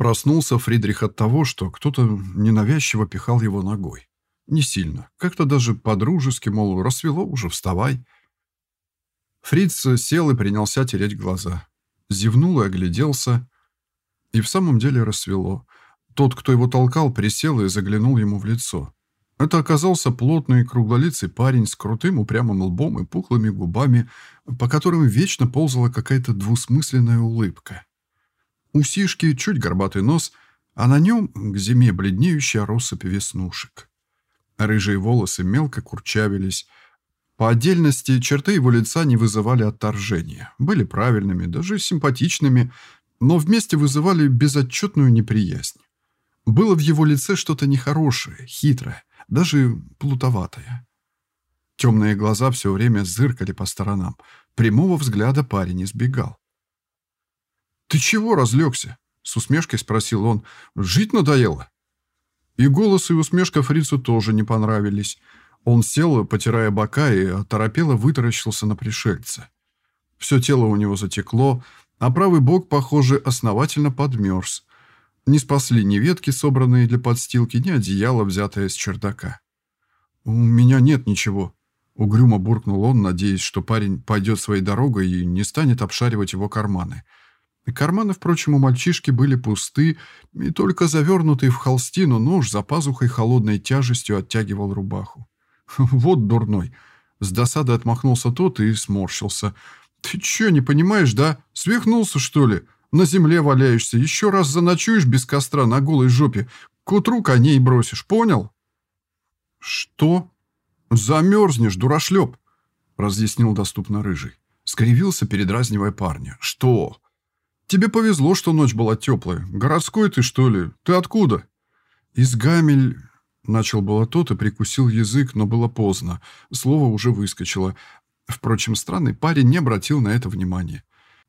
Проснулся Фридрих от того, что кто-то ненавязчиво пихал его ногой. Не сильно, как-то даже по-дружески, мол, рассвело уже, вставай. Фриц сел и принялся тереть глаза. Зевнул и огляделся. И в самом деле рассвело. Тот, кто его толкал, присел и заглянул ему в лицо. Это оказался плотный круглолицый парень с крутым упрямым лбом и пухлыми губами, по которым вечно ползала какая-то двусмысленная улыбка. Усишки, чуть горбатый нос, а на нем к зиме бледнеющая россыпь веснушек. Рыжие волосы мелко курчавились. По отдельности черты его лица не вызывали отторжения, были правильными, даже симпатичными, но вместе вызывали безотчетную неприязнь. Было в его лице что-то нехорошее, хитрое, даже плутоватое. Темные глаза все время зыркали по сторонам. Прямого взгляда парень избегал. «Ты чего разлегся?» — с усмешкой спросил он. «Жить надоело?» И голос, и усмешка фрицу тоже не понравились. Он сел, потирая бока, и оторопело вытаращился на пришельца. Все тело у него затекло, а правый бок, похоже, основательно подмерз. Не спасли ни ветки, собранные для подстилки, ни одеяло, взятое с чердака. «У меня нет ничего», — угрюмо буркнул он, надеясь, что парень пойдет своей дорогой и не станет обшаривать его карманы. — Карманы, впрочем, у мальчишки были пусты, и только завернутый в холстину нож за пазухой холодной тяжестью оттягивал рубаху. «Вот дурной!» С досады отмахнулся тот и сморщился. «Ты чё, не понимаешь, да? Свихнулся, что ли? На земле валяешься, еще раз заночуешь без костра на голой жопе, к утру коней бросишь, понял?» «Что?» «Замерзнешь, дурашлеп!» разъяснил доступно рыжий. Скривился, передразнивая парня. «Что?» Тебе повезло, что ночь была теплая. Городской ты, что ли? Ты откуда?» «Из Гамель...» Начал было тот и прикусил язык, но было поздно. Слово уже выскочило. Впрочем, странный парень не обратил на это внимания.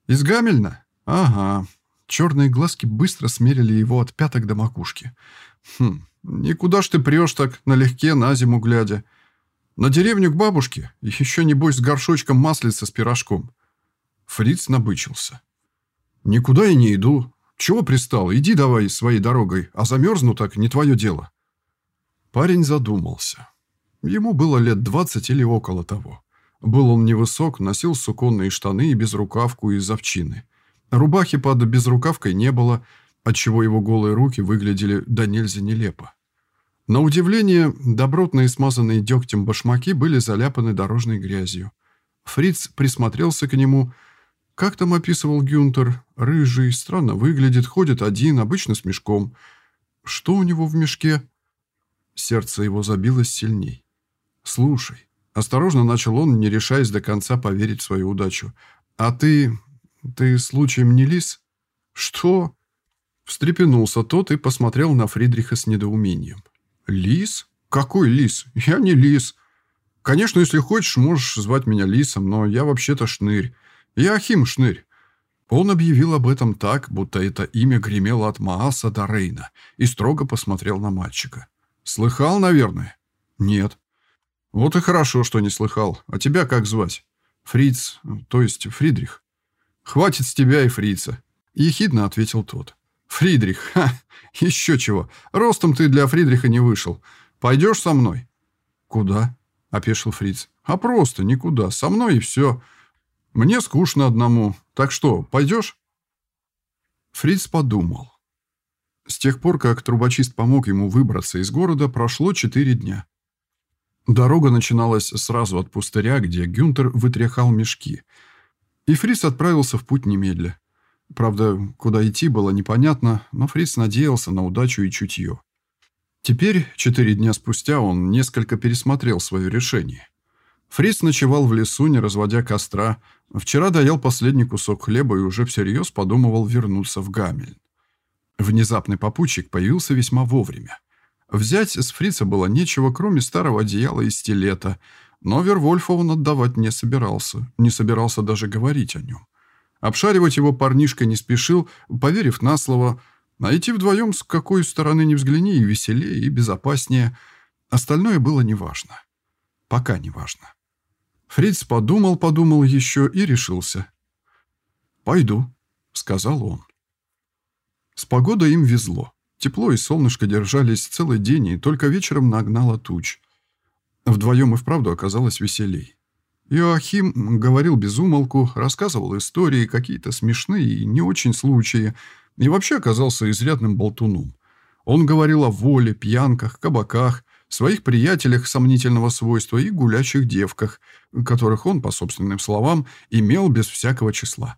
«Из Гамельна? Ага». Черные глазки быстро смерили его от пяток до макушки. «Хм, никуда ж ты прешь так, налегке, на зиму глядя. На деревню к бабушке? Еще, небось, с горшочком маслица с пирожком». Фриц набычился. «Никуда я не иду. Чего пристал? Иди давай своей дорогой, а замерзну так не твое дело». Парень задумался. Ему было лет двадцать или около того. Был он невысок, носил суконные штаны и безрукавку из овчины. Рубахи под безрукавкой не было, отчего его голые руки выглядели до нельзя нелепо. На удивление, добротные смазанные дегтем башмаки были заляпаны дорожной грязью. Фриц присмотрелся к нему – как там описывал Гюнтер? Рыжий, странно выглядит, ходит один, обычно с мешком. Что у него в мешке? Сердце его забилось сильней. «Слушай», — осторожно начал он, не решаясь до конца поверить в свою удачу. «А ты... ты случаем не лис?» «Что?» Встрепенулся тот и посмотрел на Фридриха с недоумением. «Лис? Какой лис? Я не лис. Конечно, если хочешь, можешь звать меня лисом, но я вообще-то шнырь. Яхим Шнырь. Он объявил об этом так, будто это имя гремело от Мааса до Рейна, и строго посмотрел на мальчика. «Слыхал, наверное?» «Нет». «Вот и хорошо, что не слыхал. А тебя как звать?» «Фриц, то есть Фридрих». «Хватит с тебя и Фрица», — ехидно ответил тот. «Фридрих, ха, еще чего. Ростом ты для Фридриха не вышел. Пойдешь со мной?» «Куда?» — опешил Фриц. «А просто никуда. Со мной и все. Мне скучно одному. Так что, пойдешь?» Фриц подумал. С тех пор, как трубочист помог ему выбраться из города, прошло четыре дня. Дорога начиналась сразу от пустыря, где Гюнтер вытряхал мешки. И Фриц отправился в путь немедля. Правда, куда идти было непонятно, но Фриц надеялся на удачу и чутье. Теперь, четыре дня спустя, он несколько пересмотрел свое решение. Фриц ночевал в лесу, не разводя костра. Вчера доел последний кусок хлеба и уже всерьез подумывал вернуться в Гамель. Внезапный попутчик появился весьма вовремя. Взять с фрица было нечего, кроме старого одеяла и стилета, но Вервольфа он отдавать не собирался, не собирался даже говорить о нем. Обшаривать его парнишка не спешил, поверив на слово, найти вдвоем с какой стороны не взгляни и веселее, и безопаснее. Остальное было неважно. Пока неважно. Фриц подумал-подумал еще и решился. «Пойду», — сказал он. С погодой им везло. Тепло и солнышко держались целый день, и только вечером нагнало туч. Вдвоем и вправду оказалось веселей. Иоахим говорил без умолку, рассказывал истории, какие-то смешные и не очень случаи, и вообще оказался изрядным болтуном. Он говорил о воле, пьянках, кабаках, своих приятелях сомнительного свойства и гулящих девках, которых он, по собственным словам, имел без всякого числа.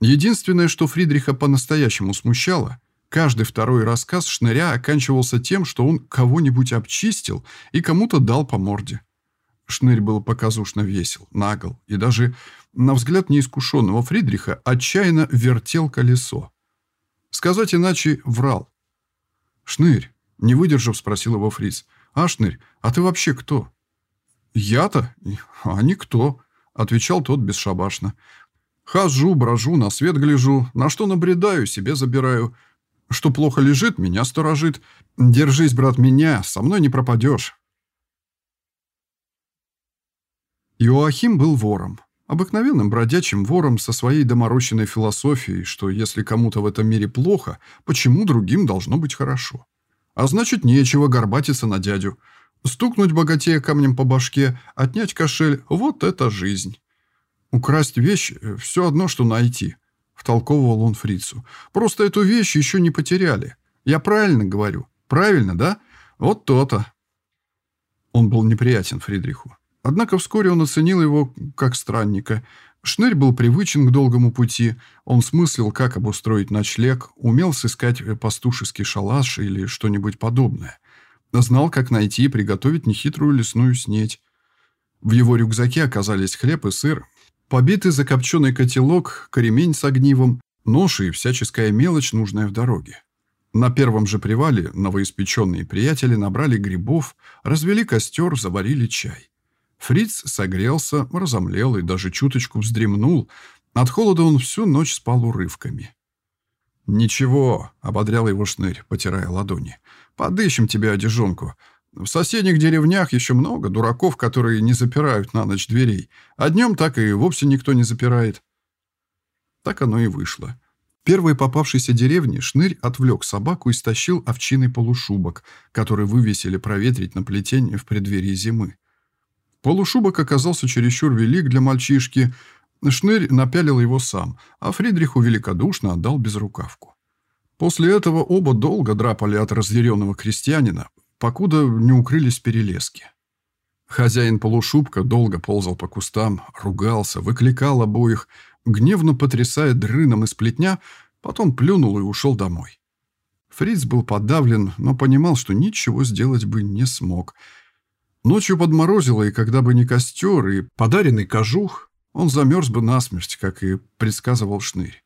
Единственное, что Фридриха по-настоящему смущало, каждый второй рассказ Шныря оканчивался тем, что он кого-нибудь обчистил и кому-то дал по морде. Шнырь был показушно весел, нагл и даже, на взгляд неискушенного Фридриха, отчаянно вертел колесо. Сказать иначе, врал. «Шнырь», — не выдержав, спросил его Фриц, «А, Шнырь, а ты вообще кто?» «Я-то? А никто», — отвечал тот бесшабашно. Хожу, брожу, на свет гляжу, на что набредаю, себе забираю. Что плохо лежит, меня сторожит. Держись, брат, меня, со мной не пропадешь. Иоахим был вором. Обыкновенным бродячим вором со своей доморощенной философией, что если кому-то в этом мире плохо, почему другим должно быть хорошо? А значит, нечего горбатиться на дядю. Стукнуть богатея камнем по башке, отнять кошель – вот это жизнь. Украсть вещь – все одно, что найти», – втолковывал он фрицу. «Просто эту вещь еще не потеряли. Я правильно говорю? Правильно, да? Вот то-то». Он был неприятен Фридриху. Однако вскоре он оценил его как странника. Шнырь был привычен к долгому пути, он смыслил, как обустроить ночлег, умел сыскать пастушеский шалаш или что-нибудь подобное. Знал, как найти и приготовить нехитрую лесную снеть. В его рюкзаке оказались хлеб и сыр, Побитый закопченный котелок, кремень с огнивом, нож и всяческая мелочь, нужная в дороге. На первом же привале новоиспеченные приятели набрали грибов, развели костер, заварили чай. Фриц согрелся, разомлел и даже чуточку вздремнул. От холода он всю ночь спал урывками. «Ничего», — ободрял его шнырь, потирая ладони. «Подыщем тебе одежонку. В соседних деревнях еще много дураков, которые не запирают на ночь дверей, а днем так и вовсе никто не запирает. Так оно и вышло. Первой попавшейся деревне Шнырь отвлек собаку и стащил овчиный полушубок, который вывесили проветрить на плетень в преддверии зимы. Полушубок оказался чересчур велик для мальчишки. Шнырь напялил его сам, а Фридриху великодушно отдал безрукавку. После этого оба долго драпали от разъяренного крестьянина, покуда не укрылись перелески. Хозяин полушубка долго ползал по кустам, ругался, выкликал обоих, гневно потрясая дрыном из плетня, потом плюнул и ушел домой. Фриц был подавлен, но понимал, что ничего сделать бы не смог. Ночью подморозило, и когда бы не костер и подаренный кожух, он замерз бы насмерть, как и предсказывал Шнырь.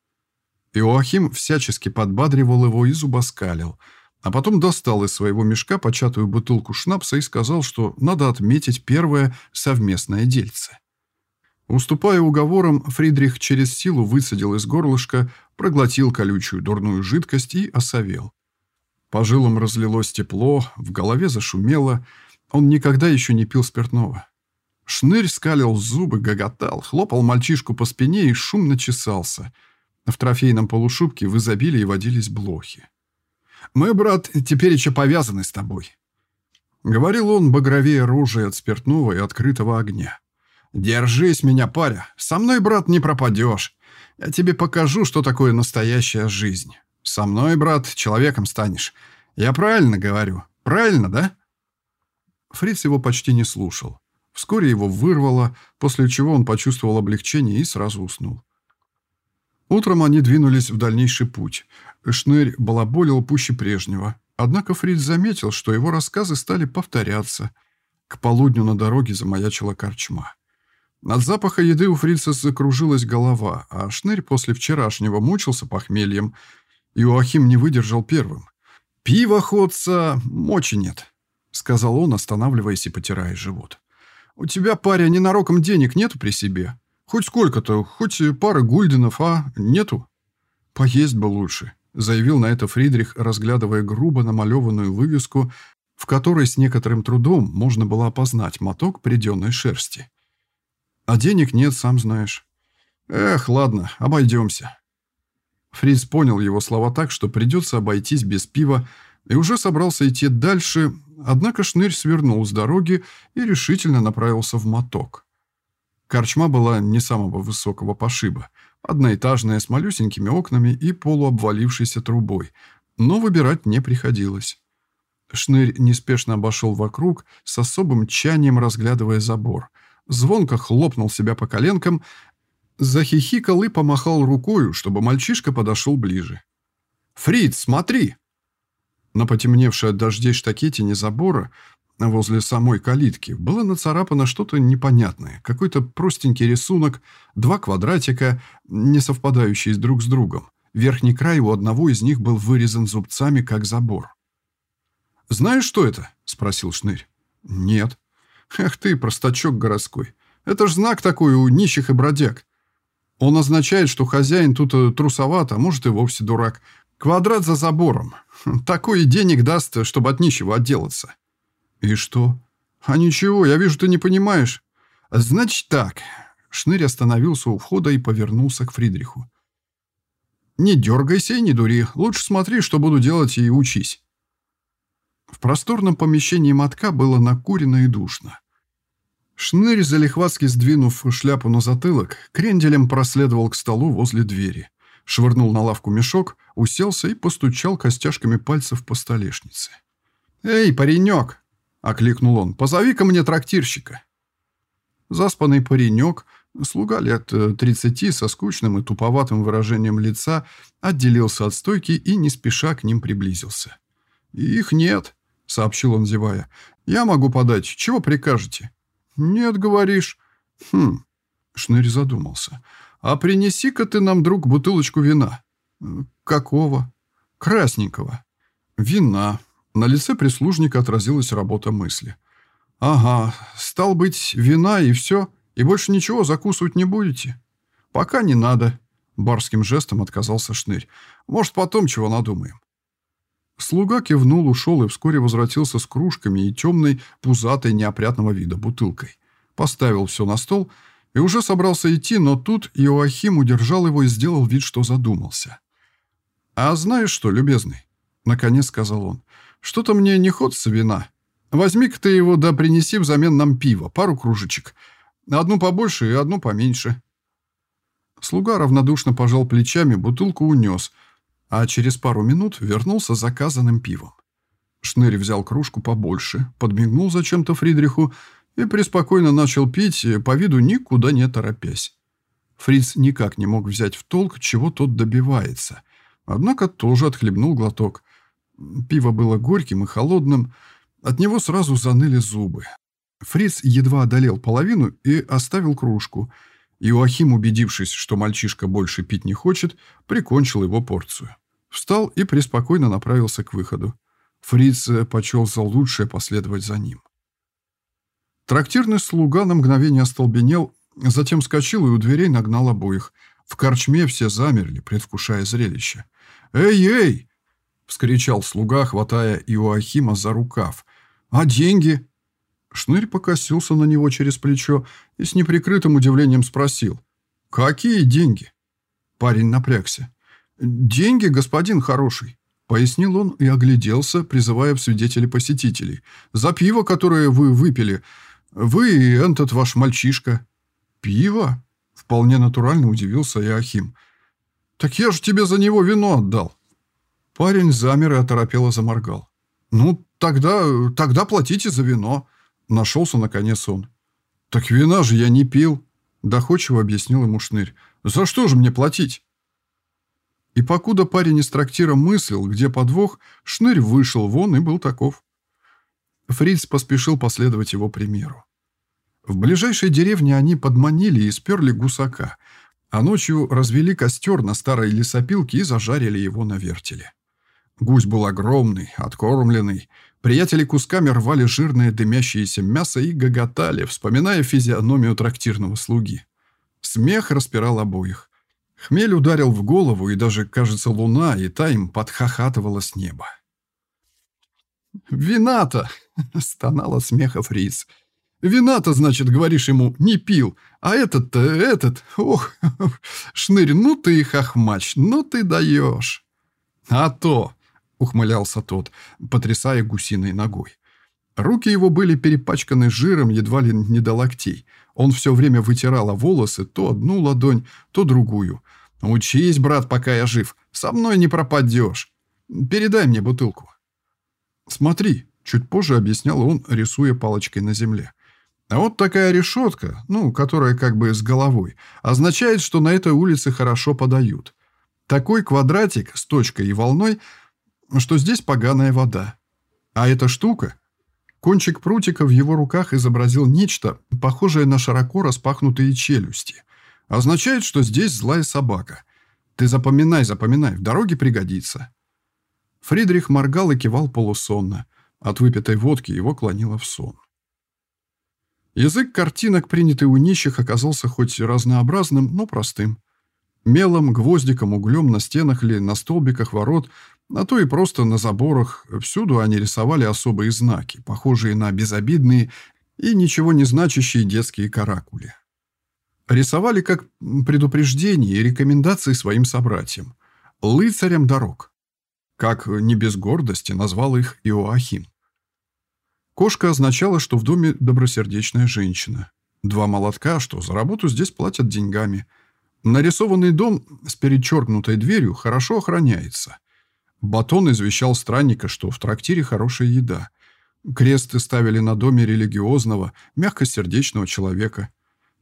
Иоахим всячески подбадривал его и зубоскалил – а потом достал из своего мешка початую бутылку шнапса и сказал, что надо отметить первое совместное дельце. Уступая уговорам, Фридрих через силу высадил из горлышка, проглотил колючую дурную жидкость и осовел. По жилам разлилось тепло, в голове зашумело. Он никогда еще не пил спиртного. Шнырь скалил зубы, гоготал, хлопал мальчишку по спине и шумно чесался. В трофейном полушубке в изобилии водились блохи. Мы, брат, теперь еще повязаны с тобой. Говорил он, багровее ружей от спиртного и открытого огня. «Держись меня, паря. Со мной, брат, не пропадешь. Я тебе покажу, что такое настоящая жизнь. Со мной, брат, человеком станешь. Я правильно говорю? Правильно, да?» Фриц его почти не слушал. Вскоре его вырвало, после чего он почувствовал облегчение и сразу уснул. Утром они двинулись в дальнейший путь. Шнырь балаболил пуще прежнего. Однако Фриц заметил, что его рассказы стали повторяться. К полудню на дороге замаячила корчма. От запаха еды у Фрица закружилась голова, а Шнырь после вчерашнего мучился похмельем. Иоахим не выдержал первым. «Пиво, ходца, мочи нет», — сказал он, останавливаясь и потирая живот. «У тебя, паря, ненароком денег нету при себе? Хоть сколько-то, хоть пары гульденов, а? Нету?» «Поесть бы лучше», заявил на это Фридрих, разглядывая грубо намалеванную вывеску, в которой с некоторым трудом можно было опознать моток приденной шерсти. «А денег нет, сам знаешь». «Эх, ладно, обойдемся». Фриц понял его слова так, что придется обойтись без пива, и уже собрался идти дальше, однако шнырь свернул с дороги и решительно направился в моток. Корчма была не самого высокого пошиба, одноэтажная с малюсенькими окнами и полуобвалившейся трубой, но выбирать не приходилось. Шнырь неспешно обошел вокруг, с особым тчанием разглядывая забор. Звонко хлопнул себя по коленкам, захихикал и помахал рукою, чтобы мальчишка подошел ближе. «Фриц, смотри!» На потемневшей от дождей штакетине забора возле самой калитки было нацарапано что-то непонятное, какой-то простенький рисунок, два квадратика, не совпадающие друг с другом. Верхний край у одного из них был вырезан зубцами, как забор. «Знаешь, что это?» – спросил Шнырь. «Нет». «Эх ты, простачок городской. Это ж знак такой у нищих и бродяг. Он означает, что хозяин тут э, трусоват, а может и вовсе дурак. Квадрат за забором. Такой денег даст, чтобы от нищего отделаться». «И что?» «А ничего, я вижу, ты не понимаешь». «Значит так». Шнырь остановился у входа и повернулся к Фридриху. «Не дергайся и не дури. Лучше смотри, что буду делать, и учись». В просторном помещении мотка было накурено и душно. Шнырь, залихватски сдвинув шляпу на затылок, кренделем проследовал к столу возле двери. Швырнул на лавку мешок, уселся и постучал костяшками пальцев по столешнице. «Эй, паренек!» — окликнул он. «Позови-ка мне трактирщика». Заспанный паренек, слуга лет э, тридцати со скучным и туповатым выражением лица, отделился от стойки и не спеша к ним приблизился. «Их нет», — сообщил он, зевая. «Я могу подать. Чего прикажете?» «Нет, говоришь». «Хм...» — Шнырь задумался. «А принеси-ка ты нам, друг, бутылочку вина». «Какого?» «Красненького». «Вина». На лице прислужника отразилась работа мысли. «Ага, стал быть, вина и все, и больше ничего закусывать не будете?» «Пока не надо», — барским жестом отказался Шнырь. «Может, потом чего надумаем». Слуга кивнул, ушел и вскоре возвратился с кружками и темной, пузатой, неопрятного вида бутылкой. Поставил все на стол и уже собрался идти, но тут Иоахим удержал его и сделал вид, что задумался. «А знаешь что, любезный?» — наконец сказал он. «Что-то мне не ходится вина. Возьми-ка ты его да принеси взамен нам пива, пару кружечек. Одну побольше и одну поменьше». Слуга равнодушно пожал плечами, бутылку унес — а через пару минут вернулся заказанным пивом. Шнырь взял кружку побольше, подмигнул зачем-то Фридриху и преспокойно начал пить, по виду никуда не торопясь. Фриц никак не мог взять в толк, чего тот добивается, однако тоже отхлебнул глоток. Пиво было горьким и холодным, от него сразу заныли зубы. Фриц едва одолел половину и оставил кружку. Иоахим, убедившись, что мальчишка больше пить не хочет, прикончил его порцию. Встал и преспокойно направился к выходу. Фриц почел за лучшее последовать за ним. Трактирный слуга на мгновение остолбенел, затем скочил и у дверей нагнал обоих. В корчме все замерли, предвкушая зрелище. «Эй, эй!» — вскричал слуга, хватая Иоахима за рукав. «А деньги?» Шнырь покосился на него через плечо и с неприкрытым удивлением спросил. «Какие деньги?» Парень напрягся. «Деньги, господин хороший», — пояснил он и огляделся, призывая в свидетели посетителей. «За пиво, которое вы выпили. Вы и этот ваш мальчишка». «Пиво?» — вполне натурально удивился Иохим. «Так я же тебе за него вино отдал». Парень замер и оторопело заморгал. «Ну, тогда, тогда платите за вино», — нашелся наконец он. «Так вина же я не пил», — доходчиво объяснил ему Шнырь. «За что же мне платить?» И покуда парень из трактира мыслил, где подвох, шнырь вышел вон и был таков. Фриц поспешил последовать его примеру. В ближайшей деревне они подманили и сперли гусака, а ночью развели костер на старой лесопилке и зажарили его на вертеле. Гусь был огромный, откормленный. Приятели кусками рвали жирное дымящееся мясо и гоготали, вспоминая физиономию трактирного слуги. Смех распирал обоих. Хмель ударил в голову, и даже, кажется, луна, и та им подхахатывала с неба. «Вина-то!» — стонала смеха Фриц. Вина-то, значит, говоришь ему, не пил. А этот-то, этот, ох, шнырь, ну ты хохмач, ну ты даешь. А то, ухмылялся тот, потрясая гусиной ногой. Руки его были перепачканы жиром едва ли не до локтей. Он все время вытирал волосы то одну ладонь, то другую. «Учись, брат, пока я жив. Со мной не пропадешь. Передай мне бутылку». «Смотри», — чуть позже объяснял он, рисуя палочкой на земле. А вот такая решетка, ну, которая как бы с головой, означает, что на этой улице хорошо подают. Такой квадратик с точкой и волной, что здесь поганая вода. А эта штука... Кончик прутика в его руках изобразил нечто, похожее на широко распахнутые челюсти. Означает, что здесь злая собака. Ты запоминай, запоминай, в дороге пригодится. Фридрих моргал и кивал полусонно. От выпитой водки его клонило в сон. Язык картинок, принятый у нищих, оказался хоть разнообразным, но простым. Мелом, гвоздиком, углем на стенах ли, на столбиках ворот, а то и просто на заборах, всюду они рисовали особые знаки, похожие на безобидные и ничего не значащие детские каракули. Рисовали как предупреждение и рекомендации своим собратьям, лыцарям дорог. Как не без гордости назвал их Иоахим. Кошка означала, что в доме добросердечная женщина. Два молотка, что за работу здесь платят деньгами. Нарисованный дом с перечеркнутой дверью хорошо охраняется. Батон извещал странника, что в трактире хорошая еда. Кресты ставили на доме религиозного, мягкосердечного человека.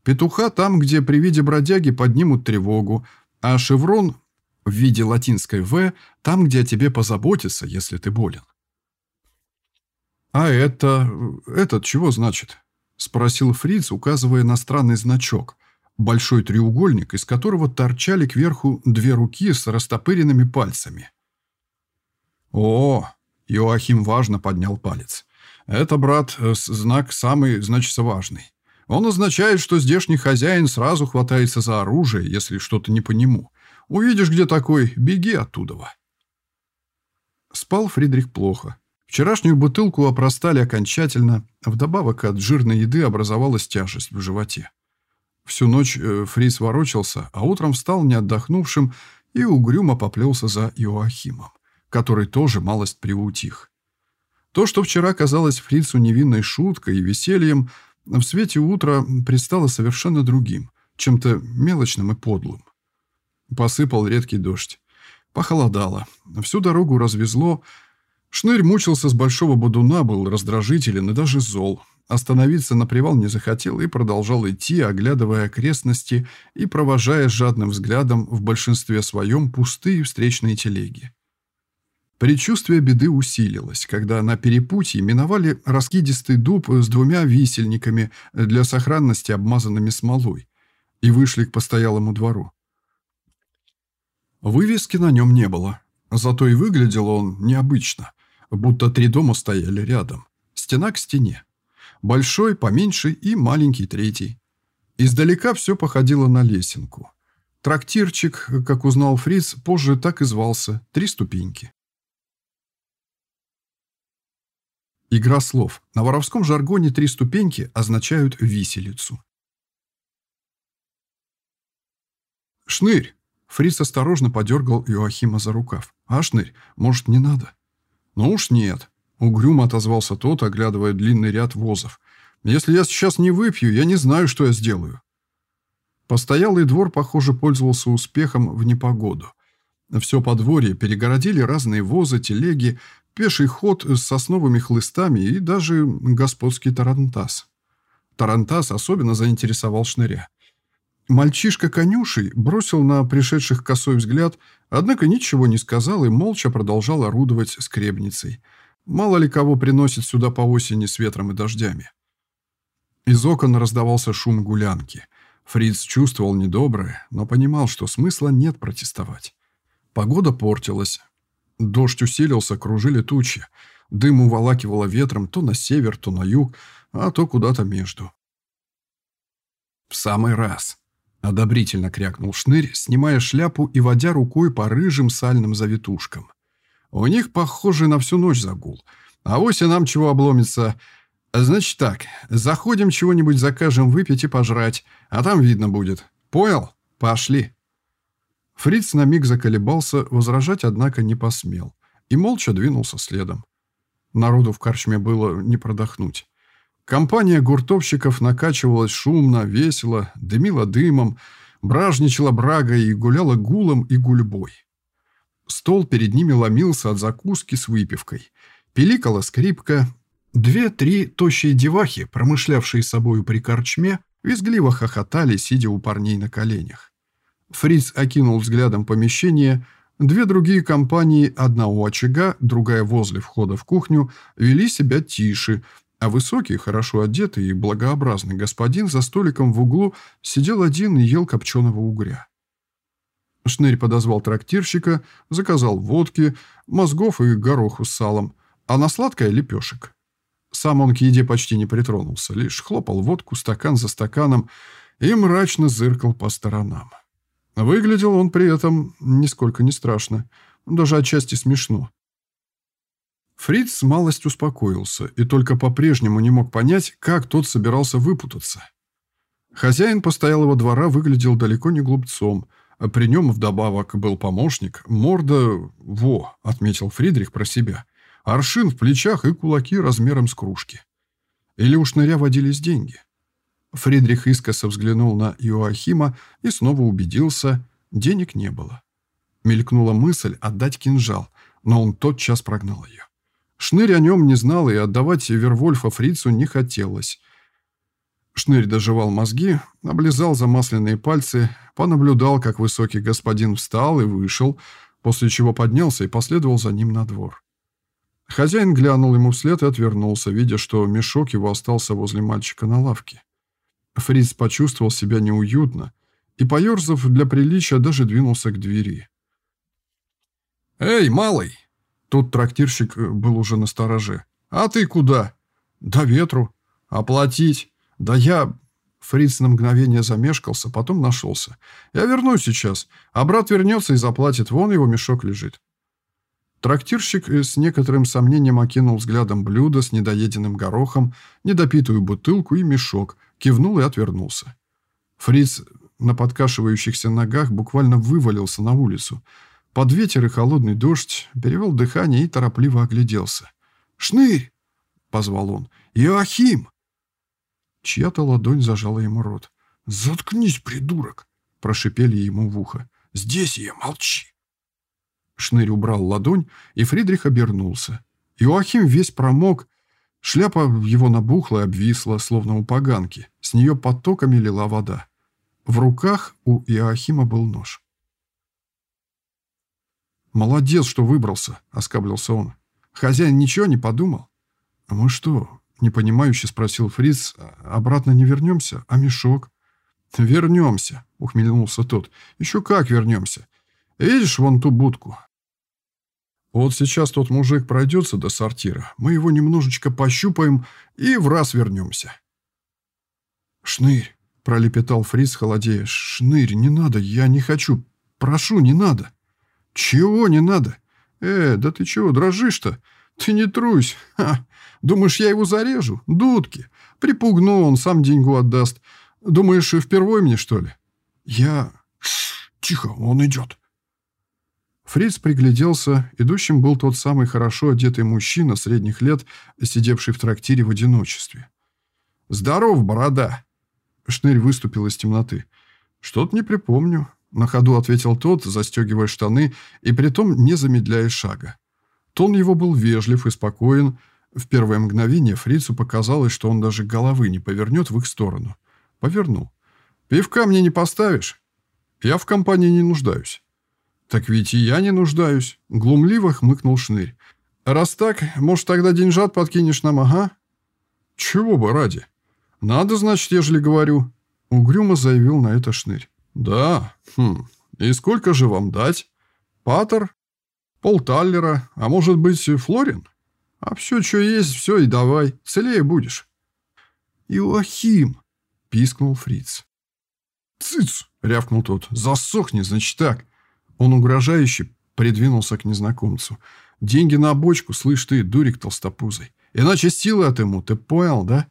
Петуха там, где при виде бродяги поднимут тревогу, а шеврон в виде латинской «В» там, где о тебе позаботятся, если ты болен. «А это... этот чего значит?» – спросил Фриц, указывая на странный значок. Большой треугольник, из которого торчали кверху две руки с растопыренными пальцами. «О!» – Иоахим важно поднял палец. «Это, брат, знак самый, значит, важный. Он означает, что здешний хозяин сразу хватается за оружие, если что-то не по нему. Увидишь, где такой, беги оттуда». Спал Фридрих плохо. Вчерашнюю бутылку опростали окончательно, вдобавок от жирной еды образовалась тяжесть в животе. Всю ночь э, Фрис ворочался, а утром встал не отдохнувшим и угрюмо поплелся за Иоахимом, который тоже малость приутих. То, что вчера казалось Фрицу невинной шуткой и весельем, в свете утра предстало совершенно другим, чем-то мелочным и подлым. Посыпал редкий дождь. Похолодало. Всю дорогу развезло, Шнырь мучился с большого бодуна, был раздражителен и даже зол. Остановиться на привал не захотел и продолжал идти, оглядывая окрестности и провожая жадным взглядом в большинстве своем пустые встречные телеги. Предчувствие беды усилилось, когда на перепутье миновали раскидистый дуб с двумя висельниками для сохранности обмазанными смолой и вышли к постоялому двору. Вывески на нем не было, зато и выглядел он необычно будто три дома стояли рядом, стена к стене. Большой, поменьше и маленький третий. Издалека все походило на лесенку. Трактирчик, как узнал Фриц, позже так и звался «Три ступеньки». Игра слов. На воровском жаргоне «три ступеньки» означают «виселицу». «Шнырь!» Фриц осторожно подергал Иоахима за рукав. «А, может, не надо?» «Ну уж нет», — угрюмо отозвался тот, оглядывая длинный ряд возов. «Если я сейчас не выпью, я не знаю, что я сделаю». Постоялый двор, похоже, пользовался успехом в непогоду. Все подворье перегородили разные возы, телеги, пеший ход с сосновыми хлыстами и даже господский тарантас. Тарантас особенно заинтересовал шныря. Мальчишка-конюшей бросил на пришедших косой взгляд, однако ничего не сказал и молча продолжал орудовать скребницей. Мало ли кого приносит сюда по осени с ветром и дождями. Из окон раздавался шум гулянки. Фриц чувствовал недоброе, но понимал, что смысла нет протестовать. Погода портилась. Дождь усилился, кружили тучи. Дым уволакивало ветром то на север, то на юг, а то куда-то между. «В самый раз», Одобрительно крякнул шнырь, снимая шляпу и водя рукой по рыжим сальным завитушкам. У них, похоже, на всю ночь загул. А вось и нам чего обломится. «Значит так, заходим, чего-нибудь закажем выпить и пожрать, а там видно будет. Понял? Пошли». Фриц на миг заколебался, возражать, однако, не посмел, и молча двинулся следом. Народу в корчме было не продохнуть. Компания гуртовщиков накачивалась шумно, весело, дымила дымом, бражничала брагой и гуляла гулом и гульбой. Стол перед ними ломился от закуски с выпивкой. Пиликала скрипка. Две-три тощие девахи, промышлявшие собою при корчме, визгливо хохотали, сидя у парней на коленях. Фриц окинул взглядом помещение. Две другие компании, одна у очага, другая возле входа в кухню, вели себя тише, а высокий, хорошо одетый и благообразный господин за столиком в углу сидел один и ел копченого угря. Шнырь подозвал трактирщика, заказал водки, мозгов и гороху с салом, а на сладкое — лепешек. Сам он к еде почти не притронулся, лишь хлопал водку стакан за стаканом и мрачно зыркал по сторонам. Выглядел он при этом нисколько не страшно, даже отчасти смешно. Фриц малость успокоился и только по-прежнему не мог понять, как тот собирался выпутаться. Хозяин постоялого двора выглядел далеко не глупцом, а при нем вдобавок был помощник, морда «во», отметил Фридрих про себя, аршин в плечах и кулаки размером с кружки. Или уж ныря водились деньги. Фридрих искоса взглянул на Иоахима и снова убедился, денег не было. Мелькнула мысль отдать кинжал, но он тотчас прогнал ее. Шнырь о нем не знал, и отдавать Вервольфа фрицу не хотелось. Шнырь доживал мозги, облизал замасленные пальцы, понаблюдал, как высокий господин встал и вышел, после чего поднялся и последовал за ним на двор. Хозяин глянул ему вслед и отвернулся, видя, что мешок его остался возле мальчика на лавке. Фриц почувствовал себя неуютно и, поерзав для приличия, даже двинулся к двери. «Эй, малый!» Тут трактирщик э, был уже на стороже. «А ты куда?» «До ветру. Оплатить?» «Да я...» Фриц на мгновение замешкался, потом нашелся. «Я вернусь сейчас, а брат вернется и заплатит. Вон его мешок лежит». Трактирщик э, с некоторым сомнением окинул взглядом блюдо с недоеденным горохом, недопитую бутылку и мешок, кивнул и отвернулся. Фриц на подкашивающихся ногах буквально вывалился на улицу – под ветер и холодный дождь перевел дыхание и торопливо огляделся. «Шнырь!» — позвал он. «Иоахим!» Чья-то ладонь зажала ему рот. «Заткнись, придурок!» — прошипели ему в ухо. «Здесь я, молчи!» Шнырь убрал ладонь, и Фридрих обернулся. Иоахим весь промок, шляпа его набухла и обвисла, словно у поганки. С нее потоками лила вода. В руках у Иоахима был нож. «Молодец, что выбрался», — оскаблился он. «Хозяин ничего не подумал?» «А мы что?» — непонимающе спросил Фриц. «Обратно не вернемся? А мешок?» «Вернемся», — ухмельнулся тот. «Еще как вернемся. Видишь вон ту будку?» «Вот сейчас тот мужик пройдется до сортира. Мы его немножечко пощупаем и в раз вернемся». «Шнырь», — пролепетал Фриц, холодея. «Шнырь, не надо, я не хочу. Прошу, не надо». «Чего не надо? Э, да ты чего, дрожишь-то? Ты не трусь. Ха. Думаешь, я его зарежу? Дудки. Припугну, он сам деньгу отдаст. Думаешь, впервой мне, что ли?» «Я...» «Тихо, он идет». Фриц пригляделся. Идущим был тот самый хорошо одетый мужчина средних лет, сидевший в трактире в одиночестве. «Здоров, борода!» Шнырь выступил из темноты. «Что-то не припомню. На ходу ответил тот, застегивая штаны и притом не замедляя шага. Тон его был вежлив и спокоен. В первое мгновение фрицу показалось, что он даже головы не повернет в их сторону. Повернул. «Пивка мне не поставишь?» «Я в компании не нуждаюсь». «Так ведь и я не нуждаюсь», — глумливо хмыкнул Шнырь. «Раз так, может, тогда деньжат подкинешь нам, ага?» «Чего бы ради?» «Надо, значит, ежели говорю», — угрюмо заявил на это Шнырь. «Да? Хм. И сколько же вам дать? Патер? Полталлера? А может быть, Флорин? А все, что есть, все и давай. Целее будешь». «Иоахим!» — пискнул фриц. «Цыц!» — рявкнул тот. «Засохни, значит так!» Он угрожающе придвинулся к незнакомцу. Деньги на бочку, слышь ты, дурик толстопузый. Иначе силы отыму, ты понял, да?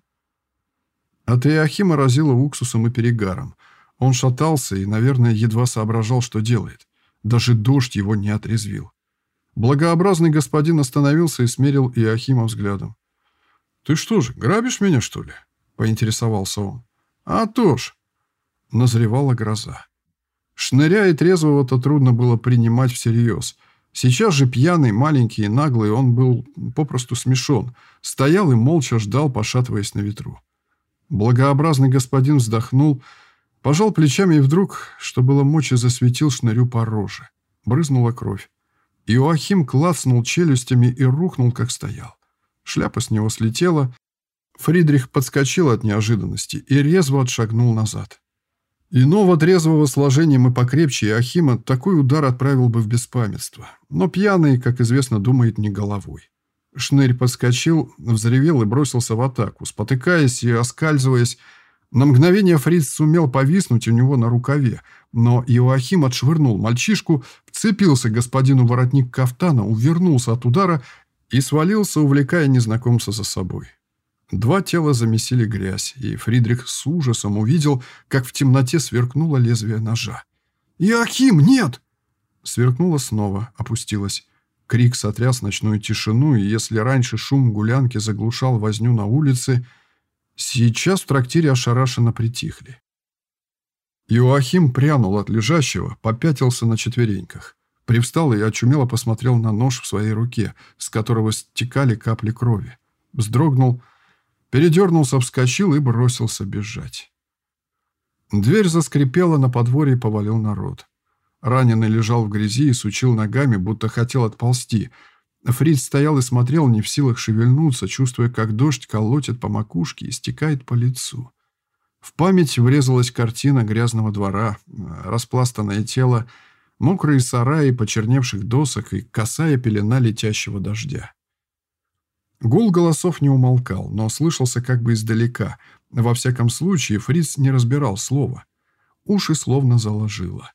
От Иохима разило уксусом и перегаром. Он шатался и, наверное, едва соображал, что делает. Даже дождь его не отрезвил. Благообразный господин остановился и смерил Иохима взглядом. «Ты что же, грабишь меня, что ли?» — поинтересовался он. «А то ж!» Назревала гроза. Шныря и трезвого-то трудно было принимать всерьез. Сейчас же пьяный, маленький и наглый, он был попросту смешон. Стоял и молча ждал, пошатываясь на ветру. Благообразный господин вздохнул, пожал плечами и вдруг, что было мочи, засветил шнырю по роже. Брызнула кровь. Иоахим клацнул челюстями и рухнул, как стоял. Шляпа с него слетела. Фридрих подскочил от неожиданности и резво отшагнул назад. Иного трезвого сложением и покрепче Иохима такой удар отправил бы в беспамятство. Но пьяный, как известно, думает не головой. Шнырь подскочил, взревел и бросился в атаку, спотыкаясь и оскальзываясь. На мгновение Фриц сумел повиснуть у него на рукаве, но Иоахим отшвырнул мальчишку, вцепился господину воротник кафтана, увернулся от удара и свалился, увлекая незнакомца за собой. Два тела замесили грязь, и Фридрих с ужасом увидел, как в темноте сверкнуло лезвие ножа. «Иоахим, нет!» Сверкнуло снова, опустилось. Крик сотряс ночную тишину, и если раньше шум гулянки заглушал возню на улице, сейчас в трактире ошарашенно притихли. Иоахим прянул от лежащего, попятился на четвереньках. Привстал и очумело посмотрел на нож в своей руке, с которого стекали капли крови. Вздрогнул, передернулся, вскочил и бросился бежать. Дверь заскрипела, на подворье повалил народ. Раненый лежал в грязи и сучил ногами, будто хотел отползти. Фриц стоял и смотрел, не в силах шевельнуться, чувствуя, как дождь колотит по макушке и стекает по лицу. В память врезалась картина грязного двора, распластанное тело, мокрые сараи почерневших досок и косая пелена летящего дождя. Гул голосов не умолкал, но слышался как бы издалека. Во всяком случае, Фриц не разбирал слова. Уши словно заложило.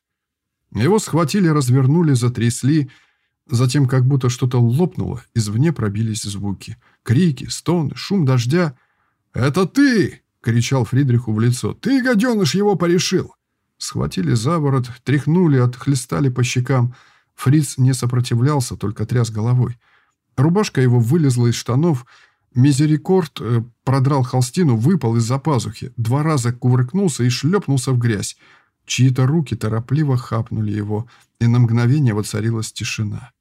Его схватили, развернули, затрясли. Затем как будто что-то лопнуло, извне пробились звуки. Крики, стоны, шум дождя. «Это ты!» — кричал Фридриху в лицо. «Ты, гаденыш, его порешил!» Схватили за ворот, тряхнули, отхлестали по щекам. Фриц не сопротивлялся, только тряс головой. Рубашка его вылезла из штанов. Мизерикорд э, продрал холстину, выпал из-за пазухи. Два раза кувыркнулся и шлепнулся в грязь. Чьи-то руки торопливо хапнули его, и на мгновение воцарилась тишина.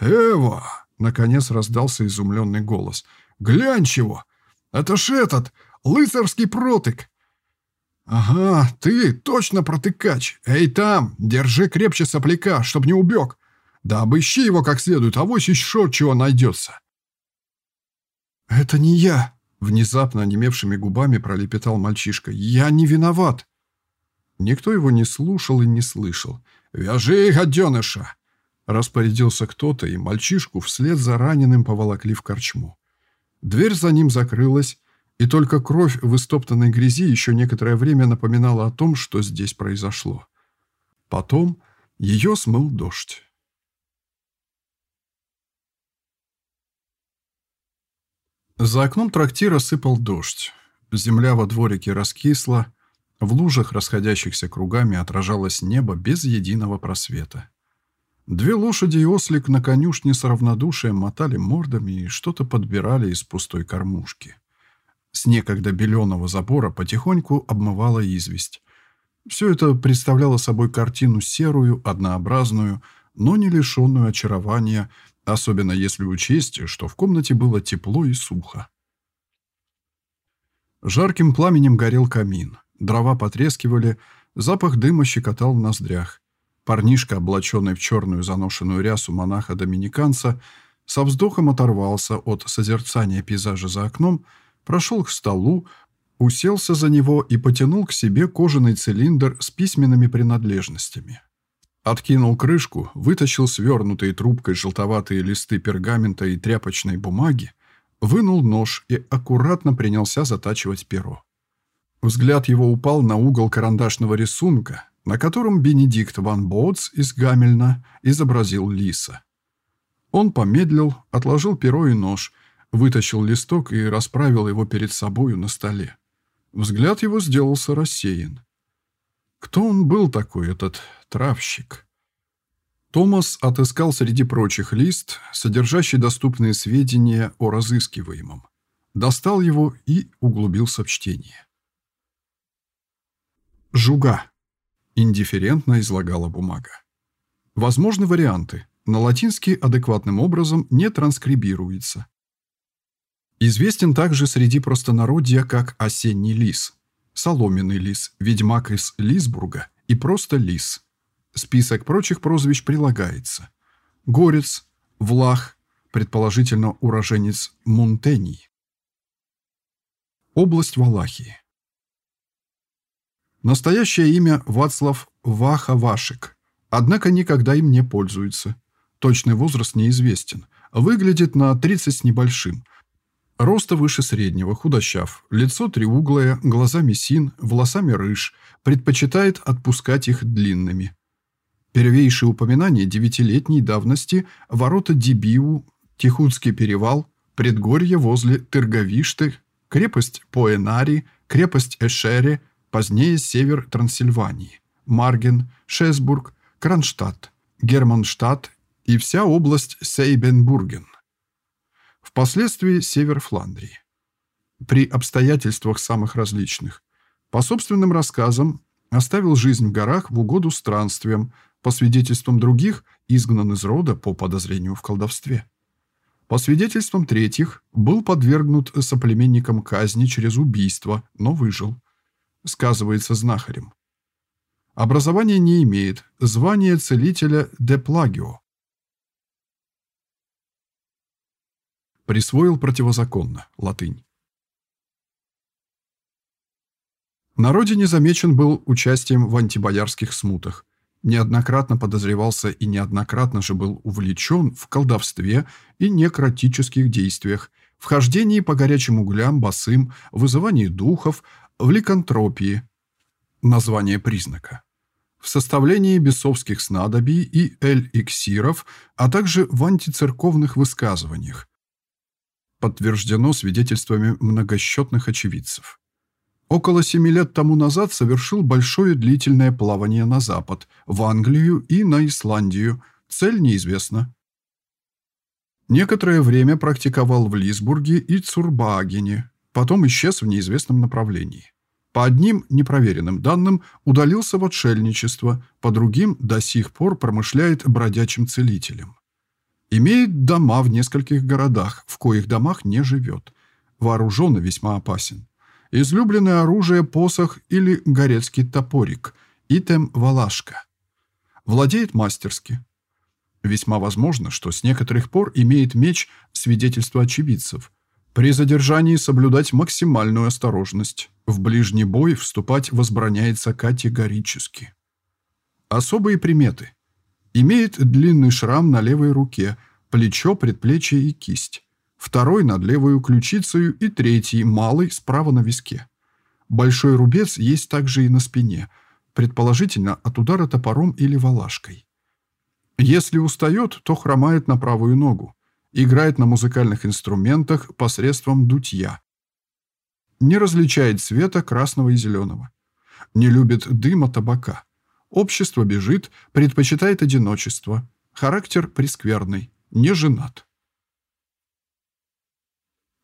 «Эва!» — наконец раздался изумленный голос. «Глянь чего! Это ж этот, лыцарский протык!» «Ага, ты точно протыкач! Эй, там, держи крепче сопляка, чтоб не убег! Да обыщи его как следует, авось еще чего найдется!» «Это не я!» — внезапно онемевшими губами пролепетал мальчишка. «Я не виноват!» Никто его не слушал и не слышал. «Вяжи, гаденыша!» Распорядился кто-то, и мальчишку вслед за раненым поволокли в корчму. Дверь за ним закрылась, и только кровь в истоптанной грязи еще некоторое время напоминала о том, что здесь произошло. Потом ее смыл дождь. За окном трактира сыпал дождь. Земля во дворике раскисла, в лужах, расходящихся кругами, отражалось небо без единого просвета. Две лошади и ослик на конюшне с равнодушием мотали мордами и что-то подбирали из пустой кормушки. С некогда беленого забора потихоньку обмывала известь. Все это представляло собой картину серую, однообразную, но не лишенную очарования, особенно если учесть, что в комнате было тепло и сухо. Жарким пламенем горел камин. Дрова потрескивали, запах дыма щекотал в ноздрях. Парнишка, облаченный в черную заношенную рясу монаха-доминиканца, со вздохом оторвался от созерцания пейзажа за окном, прошел к столу, уселся за него и потянул к себе кожаный цилиндр с письменными принадлежностями. Откинул крышку, вытащил свернутые трубкой желтоватые листы пергамента и тряпочной бумаги, вынул нож и аккуратно принялся затачивать перо. Взгляд его упал на угол карандашного рисунка, на котором Бенедикт ван Боутс из Гамельна изобразил лиса. Он помедлил, отложил перо и нож, вытащил листок и расправил его перед собою на столе. Взгляд его сделался рассеян. Кто он был такой, этот травщик? Томас отыскал среди прочих лист, содержащий доступные сведения о разыскиваемом. Достал его и углубился в чтение. «Жуга», — индифферентно излагала бумага. «Возможны варианты. На латинский адекватным образом не транскрибируется. Известен также среди простонародья как осенний лис, соломенный лис, ведьмак из Лисбурга и просто лис. Список прочих прозвищ прилагается. Горец, Влах, предположительно уроженец Мунтений. Область Валахии. Настоящее имя Вацлав Вахавашик, однако никогда им не пользуется. Точный возраст неизвестен. Выглядит на 30 с небольшим. Роста выше среднего, худощав, лицо треуглое, глаза месин, волосами рыж, предпочитает отпускать их длинными. Первейшие упоминания девятилетней давности ворота Дибиу, Тихутский перевал, предгорье возле Тырговишты, крепость Поэнари, крепость Эшере, позднее север Трансильвании, Марген, Шесбург, Кронштадт, Германштадт и вся область Сейбенбурген. Впоследствии север Фландрии. При обстоятельствах самых различных. По собственным рассказам, оставил жизнь в горах в угоду странствиям, по свидетельствам других, изгнан из рода по подозрению в колдовстве. По свидетельствам третьих, был подвергнут соплеменникам казни через убийство, но выжил. Сказывается знахарем. Образования не имеет, звание целителя де плагио. Присвоил противозаконно, латынь. На родине замечен был участием в антибоярских смутах, неоднократно подозревался и неоднократно же был увлечен в колдовстве и некротических действиях, в хождении по горячим углям, босым, вызывании духов, в ликантропии, название признака, в составлении бесовских снадобий и эль-иксиров, а также в антицерковных высказываниях, подтверждено свидетельствами многосчетных очевидцев. Около семи лет тому назад совершил большое длительное плавание на запад, в Англию и на Исландию. Цель неизвестна. Некоторое время практиковал в Лисбурге и Цурбаагене, потом исчез в неизвестном направлении. По одним непроверенным данным удалился в отшельничество, по другим до сих пор промышляет бродячим целителем. Имеет дома в нескольких городах, в коих домах не живет. Вооружен и весьма опасен. Излюбленное оружие – посох или горецкий топорик, итем валашка. Владеет мастерски. Весьма возможно, что с некоторых пор имеет меч свидетельство очевидцев. При задержании соблюдать максимальную осторожность. В ближний бой вступать возбраняется категорически. Особые приметы. Имеет длинный шрам на левой руке, плечо, предплечье и кисть второй над левую ключицею и третий, малый, справа на виске. Большой рубец есть также и на спине, предположительно от удара топором или валашкой. Если устает, то хромает на правую ногу, играет на музыкальных инструментах посредством дутья. Не различает цвета красного и зеленого. Не любит дыма табака. Общество бежит, предпочитает одиночество. Характер прескверный, не женат.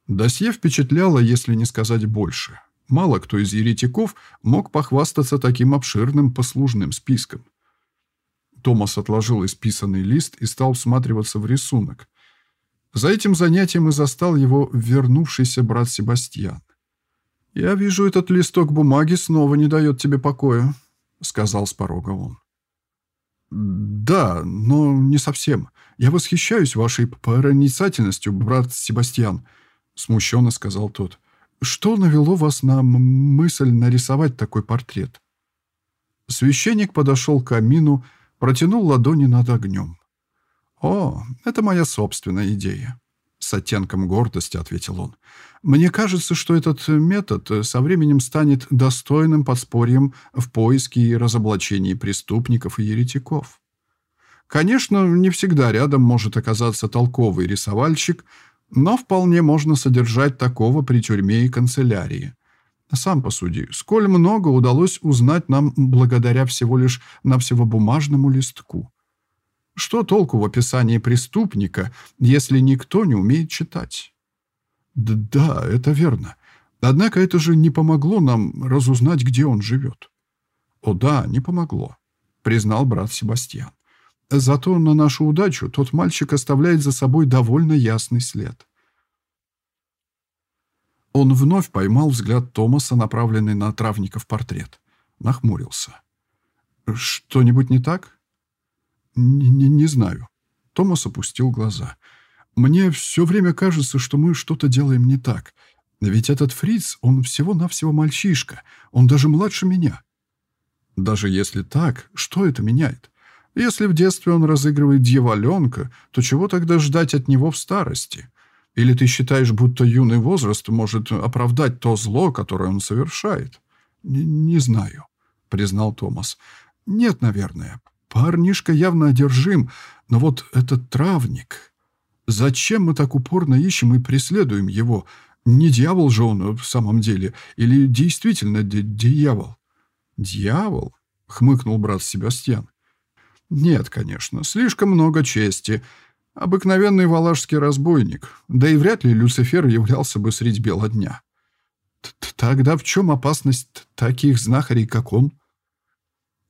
Досье впечатляло, если не сказать больше. Мало кто из еретиков мог похвастаться таким обширным послужным списком. Томас отложил исписанный лист и стал всматриваться в рисунок. За этим занятием и застал его вернувшийся брат Себастьян. «Я вижу, этот листок бумаги снова не дает тебе покоя», — сказал с порога он. «Да, но не совсем. Я восхищаюсь вашей проницательностью, брат Себастьян смущенно сказал тот. «Что навело вас на мысль нарисовать такой портрет?» Священник подошел к камину, протянул ладони над огнем. «О, это моя собственная идея», — с оттенком гордости ответил он. «Мне кажется, что этот метод со временем станет достойным подспорьем в поиске и разоблачении преступников и еретиков. Конечно, не всегда рядом может оказаться толковый рисовальщик, но вполне можно содержать такого при тюрьме и канцелярии. Сам посуди, сколь много удалось узнать нам благодаря всего лишь навсего бумажному листку. Что толку в описании преступника, если никто не умеет читать? Д да, это верно. Однако это же не помогло нам разузнать, где он живет. О да, не помогло, признал брат Себастьян. Зато на нашу удачу тот мальчик оставляет за собой довольно ясный след. Он вновь поймал взгляд Томаса, направленный на травников портрет. Нахмурился. «Что-нибудь не так?» Не, не, «Не знаю». Томас опустил глаза. «Мне все время кажется, что мы что-то делаем не так. Ведь этот фриц, он всего-навсего мальчишка. Он даже младше меня». «Даже если так, что это меняет?» Если в детстве он разыгрывает дьяволенка, то чего тогда ждать от него в старости? Или ты считаешь, будто юный возраст может оправдать то зло, которое он совершает? Не, не знаю, признал Томас. Нет, наверное. Парнишка явно одержим, но вот этот травник... Зачем мы так упорно ищем и преследуем его? Не дьявол же он в самом деле, или действительно дьявол? Дьявол? Хмыкнул брат Себастьян. Нет, конечно, слишком много чести. Обыкновенный валашский разбойник, да и вряд ли Люцифер являлся бы средь бела дня. Тогда в чем опасность таких знахарей, как он?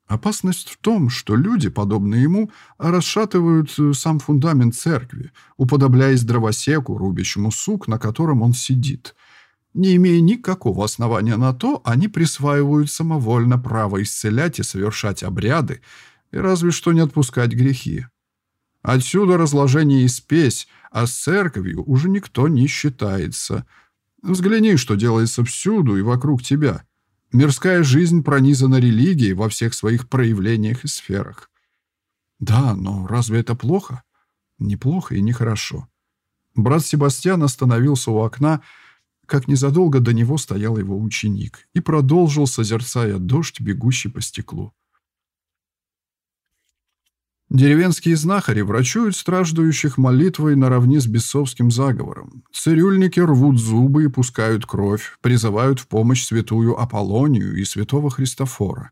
Опасность в том, что люди, подобные ему, расшатывают э, сам фундамент церкви, уподобляясь дровосеку, рубящему сук, на котором он сидит. Не имея никакого основания на то, они присваивают самовольно право исцелять и совершать обряды, и разве что не отпускать грехи. Отсюда разложение и спесь, а с церковью уже никто не считается. Взгляни, что делается всюду и вокруг тебя. Мирская жизнь пронизана религией во всех своих проявлениях и сферах. Да, но разве это плохо? Неплохо и нехорошо. Брат Себастьян остановился у окна, как незадолго до него стоял его ученик, и продолжил, созерцая дождь, бегущий по стеклу. Деревенские знахари врачуют страждущих молитвой наравне с бесовским заговором. Цирюльники рвут зубы и пускают кровь, призывают в помощь святую Аполлонию и святого Христофора.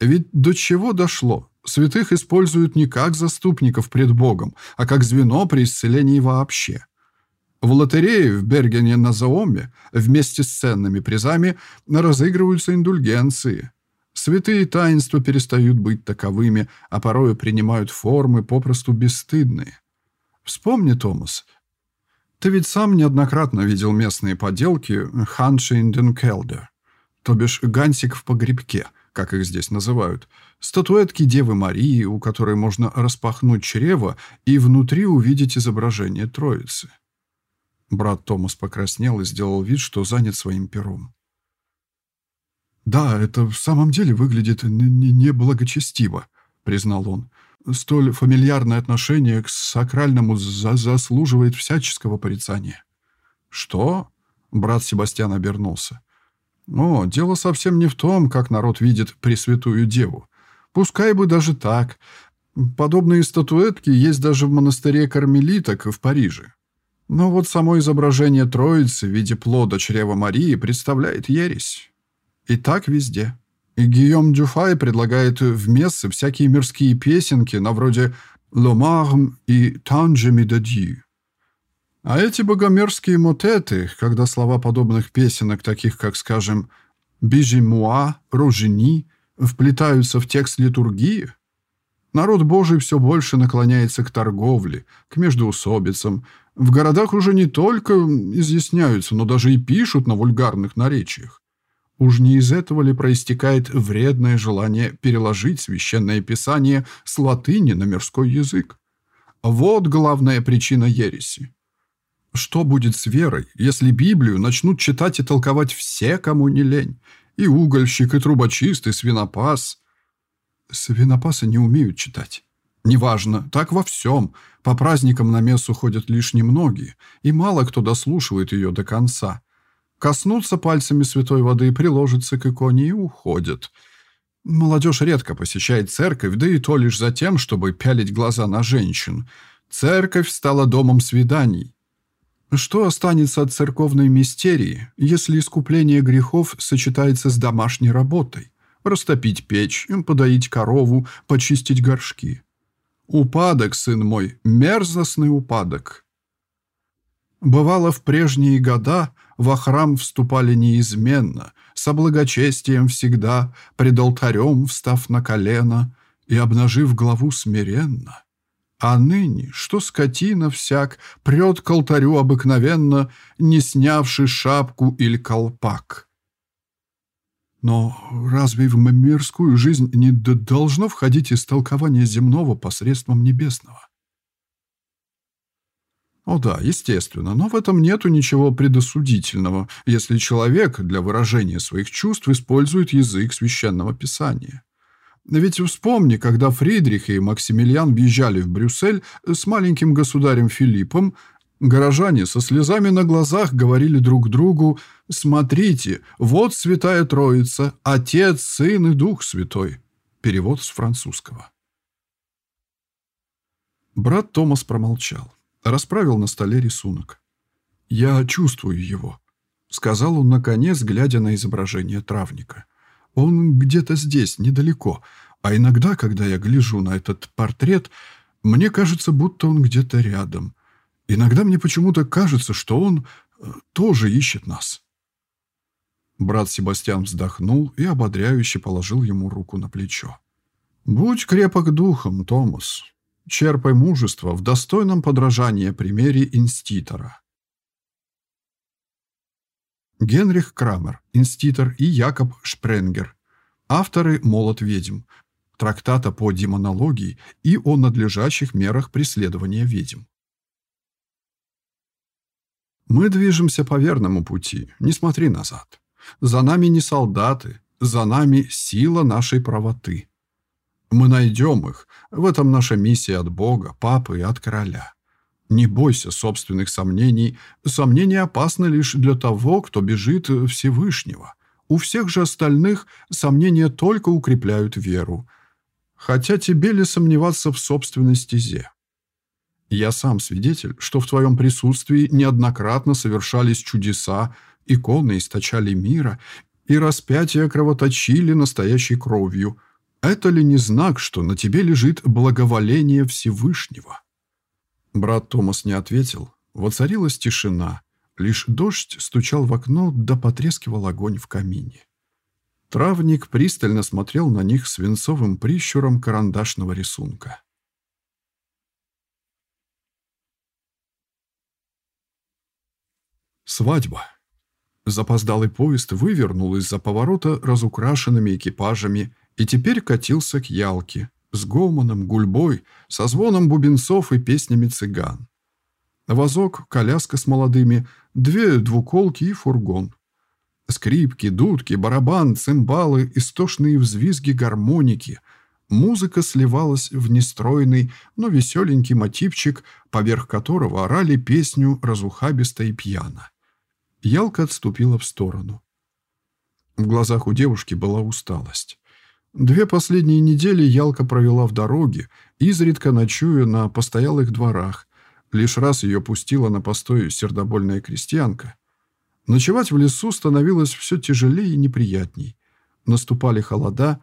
Ведь до чего дошло? Святых используют не как заступников пред Богом, а как звено при исцелении вообще. В лотерее в Бергене на Заоме вместе с ценными призами разыгрываются индульгенции – Святые таинства перестают быть таковыми, а порою принимают формы попросту бесстыдные. Вспомни, Томас, ты ведь сам неоднократно видел местные поделки «Ханшинденкелдер», то бишь «гансик в погребке», как их здесь называют, статуэтки Девы Марии, у которой можно распахнуть чрево и внутри увидеть изображение Троицы. Брат Томас покраснел и сделал вид, что занят своим пером. «Да, это в самом деле выглядит неблагочестиво», — признал он. «Столь фамильярное отношение к сакральному за заслуживает всяческого порицания». «Что?» — брат Себастьян обернулся. «О, дело совсем не в том, как народ видит Пресвятую Деву. Пускай бы даже так. Подобные статуэтки есть даже в монастыре кармелиток в Париже. Но вот само изображение Троицы в виде плода чрева Марии представляет ересь». И так везде. И Гийом Дюфай предлагает в мессы всякие мирские песенки на вроде «Ломарм» и «Танжеми де Дью». А эти богомерзкие мотеты, когда слова подобных песенок, таких как, скажем, «Бижимуа», «Рожени», вплетаются в текст литургии, народ Божий все больше наклоняется к торговле, к междоусобицам. В городах уже не только изъясняются, но даже и пишут на вульгарных наречиях. Уж не из этого ли проистекает вредное желание переложить священное писание с латыни на мирской язык? Вот главная причина ереси. Что будет с верой, если Библию начнут читать и толковать все, кому не лень? И угольщик, и трубочист, и свинопас. Свинопасы не умеют читать. Неважно, так во всем. По праздникам на мессу ходят лишь немногие, и мало кто дослушивает ее до конца коснутся пальцами святой воды, приложатся к иконе и уходят. Молодежь редко посещает церковь, да и то лишь за тем, чтобы пялить глаза на женщин. Церковь стала домом свиданий. Что останется от церковной мистерии, если искупление грехов сочетается с домашней работой? Растопить печь, подоить корову, почистить горшки. Упадок, сын мой, мерзостный упадок. Бывало, в прежние года во храм вступали неизменно, со благочестием всегда, пред алтарем встав на колено и обнажив главу смиренно. А ныне, что скотина всяк, прет к алтарю обыкновенно, не снявши шапку или колпак. Но разве в мирскую жизнь не должно входить истолкование земного посредством небесного? О да, естественно, но в этом нету ничего предосудительного, если человек для выражения своих чувств использует язык священного писания. Ведь вспомни, когда Фридрих и Максимилиан въезжали в Брюссель с маленьким государем Филиппом, горожане со слезами на глазах говорили друг другу «Смотрите, вот Святая Троица, Отец, Сын и Дух Святой». Перевод с французского. Брат Томас промолчал, расправил на столе рисунок. «Я чувствую его», — сказал он наконец, глядя на изображение травника. Он где-то здесь, недалеко. А иногда, когда я гляжу на этот портрет, мне кажется, будто он где-то рядом. Иногда мне почему-то кажется, что он э, тоже ищет нас. Брат Себастьян вздохнул и ободряюще положил ему руку на плечо. «Будь крепок духом, Томас. Черпай мужество в достойном подражании примере инститора. Генрих Крамер, инститор и Якоб Шпренгер. Авторы «Молот ведьм», трактата по демонологии и о надлежащих мерах преследования ведьм. Мы движемся по верному пути, не смотри назад. За нами не солдаты, за нами сила нашей правоты. Мы найдем их, в этом наша миссия от Бога, Папы и от Короля. Не бойся собственных сомнений. Сомнения опасны лишь для того, кто бежит Всевышнего. У всех же остальных сомнения только укрепляют веру. Хотя тебе ли сомневаться в собственной стезе? Я сам свидетель, что в твоем присутствии неоднократно совершались чудеса, иконы источали мира, и распятия кровоточили настоящей кровью. Это ли не знак, что на тебе лежит благоволение Всевышнего?» Брат Томас не ответил. Воцарилась тишина. Лишь дождь стучал в окно, да потрескивал огонь в камине. Травник пристально смотрел на них свинцовым прищуром карандашного рисунка. Свадьба. Запоздалый поезд вывернул из-за поворота разукрашенными экипажами и теперь катился к Ялке, с гомоном, гульбой, со звоном бубенцов и песнями цыган. Возок, коляска с молодыми, две двуколки и фургон. Скрипки, дудки, барабан, цимбалы, истошные взвизги гармоники. Музыка сливалась в нестройный, но веселенький мотивчик, поверх которого орали песню разухабисто и пьяно. Ялка отступила в сторону. В глазах у девушки была усталость. Две последние недели Ялка провела в дороге, изредка ночуя на постоялых дворах. Лишь раз ее пустила на постой сердобольная крестьянка. Ночевать в лесу становилось все тяжелее и неприятней. Наступали холода,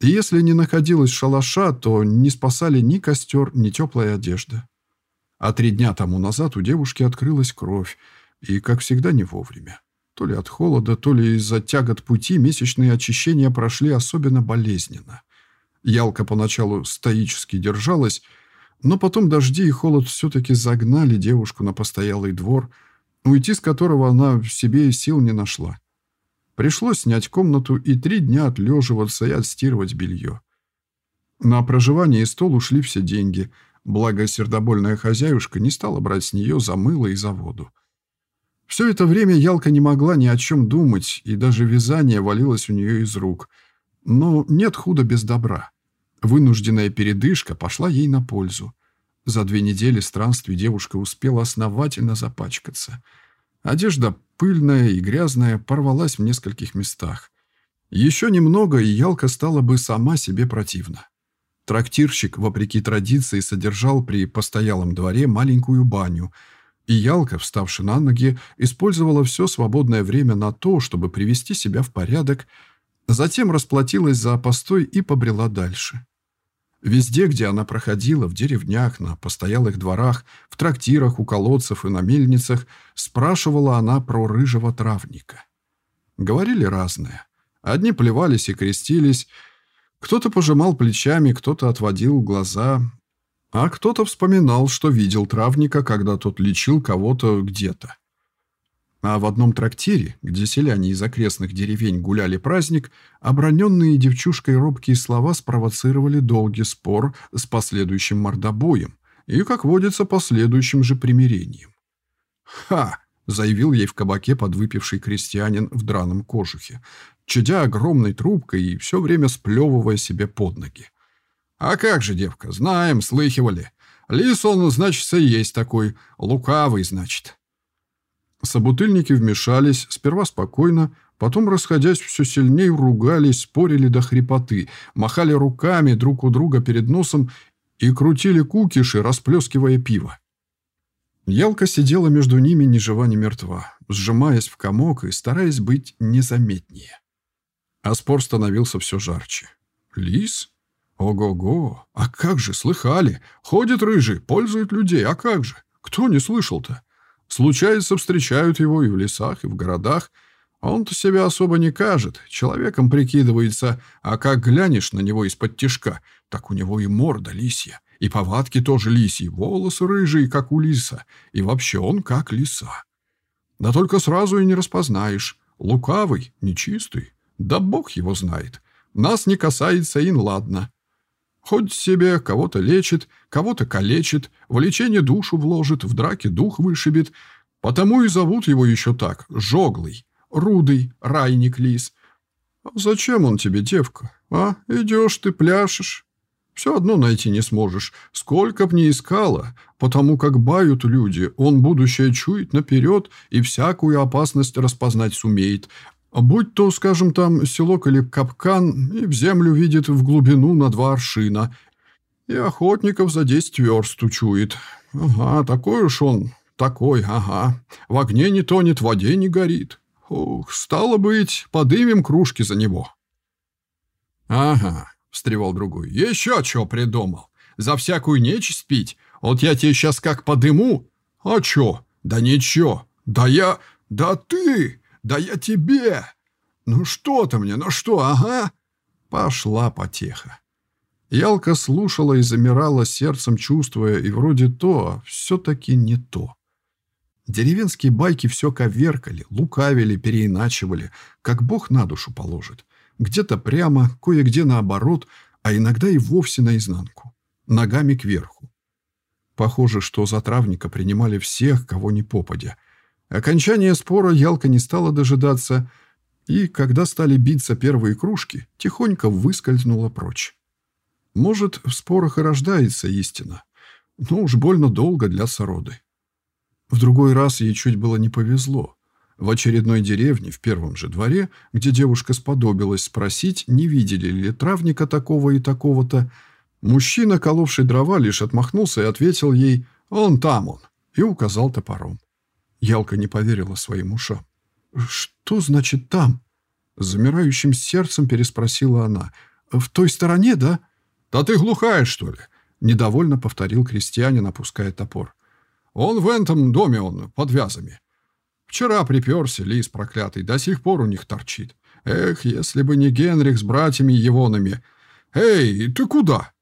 и если не находилось шалаша, то не спасали ни костер, ни теплая одежда. А три дня тому назад у девушки открылась кровь, и, как всегда, не вовремя. То ли от холода, то ли из-за тягот пути месячные очищения прошли особенно болезненно. Ялка поначалу стоически держалась, но потом дожди и холод все-таки загнали девушку на постоялый двор, уйти с которого она в себе сил не нашла. Пришлось снять комнату и три дня отлеживаться и отстирывать белье. На проживание и стол ушли все деньги, благо сердобольная хозяюшка не стала брать с нее за мыло и за воду. Все это время Ялка не могла ни о чем думать, и даже вязание валилось у нее из рук. Но нет худа без добра. Вынужденная передышка пошла ей на пользу. За две недели странствий девушка успела основательно запачкаться. Одежда пыльная и грязная порвалась в нескольких местах. Еще немного, и Ялка стала бы сама себе противна. Трактирщик, вопреки традиции, содержал при постоялом дворе маленькую баню, и Ялка, вставши на ноги, использовала все свободное время на то, чтобы привести себя в порядок, затем расплатилась за постой и побрела дальше. Везде, где она проходила, в деревнях, на постоялых дворах, в трактирах, у колодцев и на мельницах, спрашивала она про рыжего травника. Говорили разное. Одни плевались и крестились, кто-то пожимал плечами, кто-то отводил глаза, а кто-то вспоминал, что видел травника, когда тот лечил кого-то где-то. А в одном трактире, где селяне из окрестных деревень гуляли праздник, оброненные девчушкой робкие слова спровоцировали долгий спор с последующим мордобоем и, как водится, последующим же примирением. «Ха!» — заявил ей в кабаке подвыпивший крестьянин в драном кожухе, чадя огромной трубкой и все время сплевывая себе под ноги. «А как же, девка, знаем, слыхивали. Лис он, значит, есть такой, лукавый, значит». Собутыльники вмешались, сперва спокойно, потом, расходясь все сильнее, ругались, спорили до хрипоты, махали руками друг у друга перед носом и крутили кукиши, расплескивая пиво. Ялка сидела между ними ни жива, ни мертва, сжимаясь в комок и стараясь быть незаметнее. А спор становился все жарче. «Лис? Ого-го! А как же, слыхали? Ходит рыжий, пользует людей, а как же? Кто не слышал-то?» Случается, встречают его и в лесах, и в городах. Он-то себя особо не кажет, человеком прикидывается, а как глянешь на него из-под тишка, так у него и морда лисья, и повадки тоже лисьи, волосы рыжие, как у лиса, и вообще он как лиса. Да только сразу и не распознаешь. Лукавый, нечистый, да бог его знает. Нас не касается и ладно. Хоть себе кого-то лечит, кого-то калечит, в лечение душу вложит, в драке дух вышибет. Потому и зовут его еще так – Жоглый, Рудый, Райник Лис. зачем он тебе, девка? А, идешь ты, пляшешь. Все одно найти не сможешь, сколько б ни искала, потому как бают люди, он будущее чует наперед и всякую опасность распознать сумеет, Будь то, скажем, там селок или капкан, и в землю видит в глубину на два аршина, и охотников за десять верст учует. Ага, такой уж он, такой, ага. В огне не тонет, в воде не горит. Ух, стало быть, подымем кружки за него. Ага, встревал другой, еще что придумал. За всякую нечисть пить? Вот я тебе сейчас как подыму. А чё? Да ничего. Да я... Да ты... Да я тебе! Ну что ты мне, ну что, ага?» Пошла потеха. Ялка слушала и замирала сердцем, чувствуя, и вроде то, все-таки не то. Деревенские байки все коверкали, лукавили, переиначивали, как бог на душу положит. Где-то прямо, кое-где наоборот, а иногда и вовсе наизнанку. Ногами кверху. Похоже, что за травника принимали всех, кого не попадя. Окончание спора Ялка не стала дожидаться, и, когда стали биться первые кружки, тихонько выскользнула прочь. Может, в спорах и рождается истина, но уж больно долго для сороды. В другой раз ей чуть было не повезло. В очередной деревне, в первом же дворе, где девушка сподобилась спросить, не видели ли травника такого и такого-то, мужчина, коловший дрова, лишь отмахнулся и ответил ей «Он там он» и указал топором. Ялка не поверила своим ушам. «Что значит там?» Замирающим сердцем переспросила она. «В той стороне, да?» «Да ты глухая, что ли?» Недовольно повторил крестьянин, опуская топор. «Он в этом доме, он, под вязами. Вчера приперся, лис проклятый, до сих пор у них торчит. Эх, если бы не Генрих с братьями Евонами. Эй, ты куда?»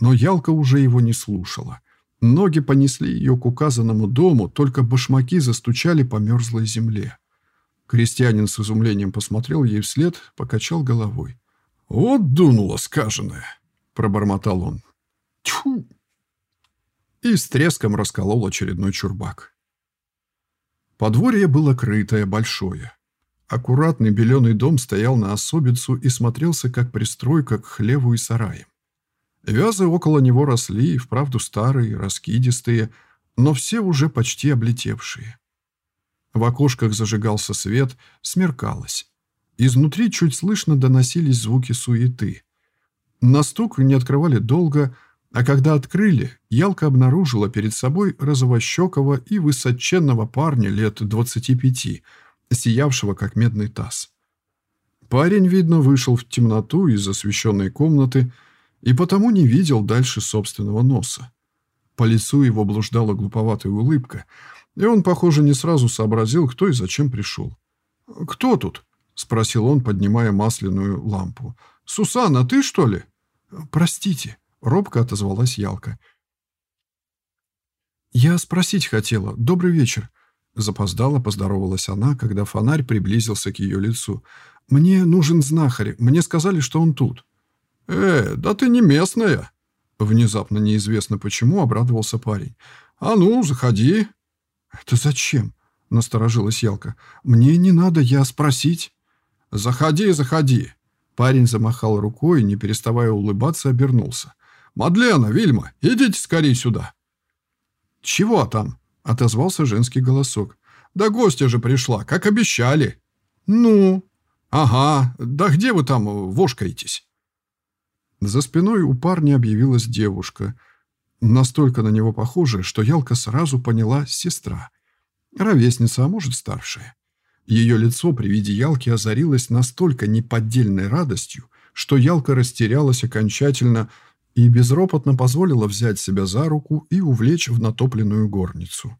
Но Ялка уже его не слушала. Ноги понесли ее к указанному дому, только башмаки застучали по мерзлой земле. Крестьянин с изумлением посмотрел ей вслед, покачал головой. «Вот дунуло сказанное!» — пробормотал он. «Тьфу!» И с треском расколол очередной чурбак. Подворье было крытое, большое. Аккуратный беленый дом стоял на особицу и смотрелся как пристройка к хлеву и сараям. Вязы около него росли, и вправду старые, раскидистые, но все уже почти облетевшие. В окошках зажигался свет, смеркалось. Изнутри чуть слышно доносились звуки суеты. На стук не открывали долго, а когда открыли, Ялка обнаружила перед собой розовощекого и высоченного парня лет 25, сиявшего как медный таз. Парень, видно, вышел в темноту из освещенной комнаты и потому не видел дальше собственного носа. По лицу его блуждала глуповатая улыбка, и он, похоже, не сразу сообразил, кто и зачем пришел. «Кто тут?» — спросил он, поднимая масляную лампу. «Сусанна, ты, что ли?» «Простите», — робко отозвалась Ялка. «Я спросить хотела. Добрый вечер». Запоздала, поздоровалась она, когда фонарь приблизился к ее лицу. «Мне нужен знахарь. Мне сказали, что он тут». «Э, да ты не местная!» Внезапно неизвестно почему обрадовался парень. «А ну, заходи!» «Это зачем?» — насторожилась Ялка. «Мне не надо, я спросить». «Заходи, заходи!» Парень замахал рукой и, не переставая улыбаться, обернулся. «Мадлена, Вильма, идите скорее сюда!» «Чего там?» — отозвался женский голосок. «Да гостья же пришла, как обещали!» «Ну?» «Ага, да где вы там вошкаетесь?» За спиной у парня объявилась девушка, настолько на него похожая, что Ялка сразу поняла сестра. Ровесница, а может старшая. Ее лицо при виде Ялки озарилось настолько неподдельной радостью, что Ялка растерялась окончательно и безропотно позволила взять себя за руку и увлечь в натопленную горницу.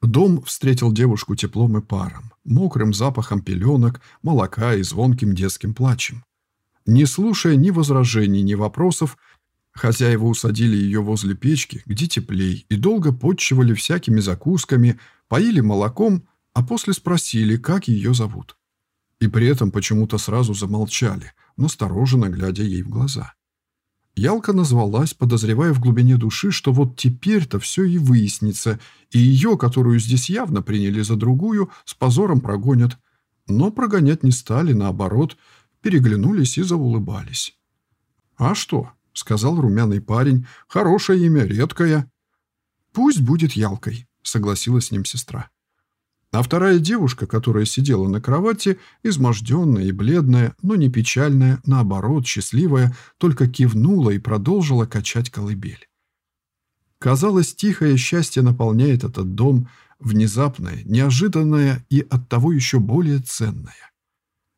Дом встретил девушку теплом и паром, мокрым запахом пеленок, молока и звонким детским плачем. Не слушая ни возражений, ни вопросов, хозяева усадили ее возле печки, где теплей, и долго подчивали всякими закусками, поили молоком, а после спросили, как ее зовут. И при этом почему-то сразу замолчали, настороженно глядя ей в глаза. Ялка назвалась, подозревая в глубине души, что вот теперь-то все и выяснится, и ее, которую здесь явно приняли за другую, с позором прогонят. Но прогонять не стали, наоборот – переглянулись и заулыбались. «А что?» — сказал румяный парень. «Хорошее имя, редкое». «Пусть будет Ялкой», — согласилась с ним сестра. А вторая девушка, которая сидела на кровати, изможденная и бледная, но не печальная, наоборот, счастливая, только кивнула и продолжила качать колыбель. Казалось, тихое счастье наполняет этот дом, внезапное, неожиданное и оттого еще более ценное.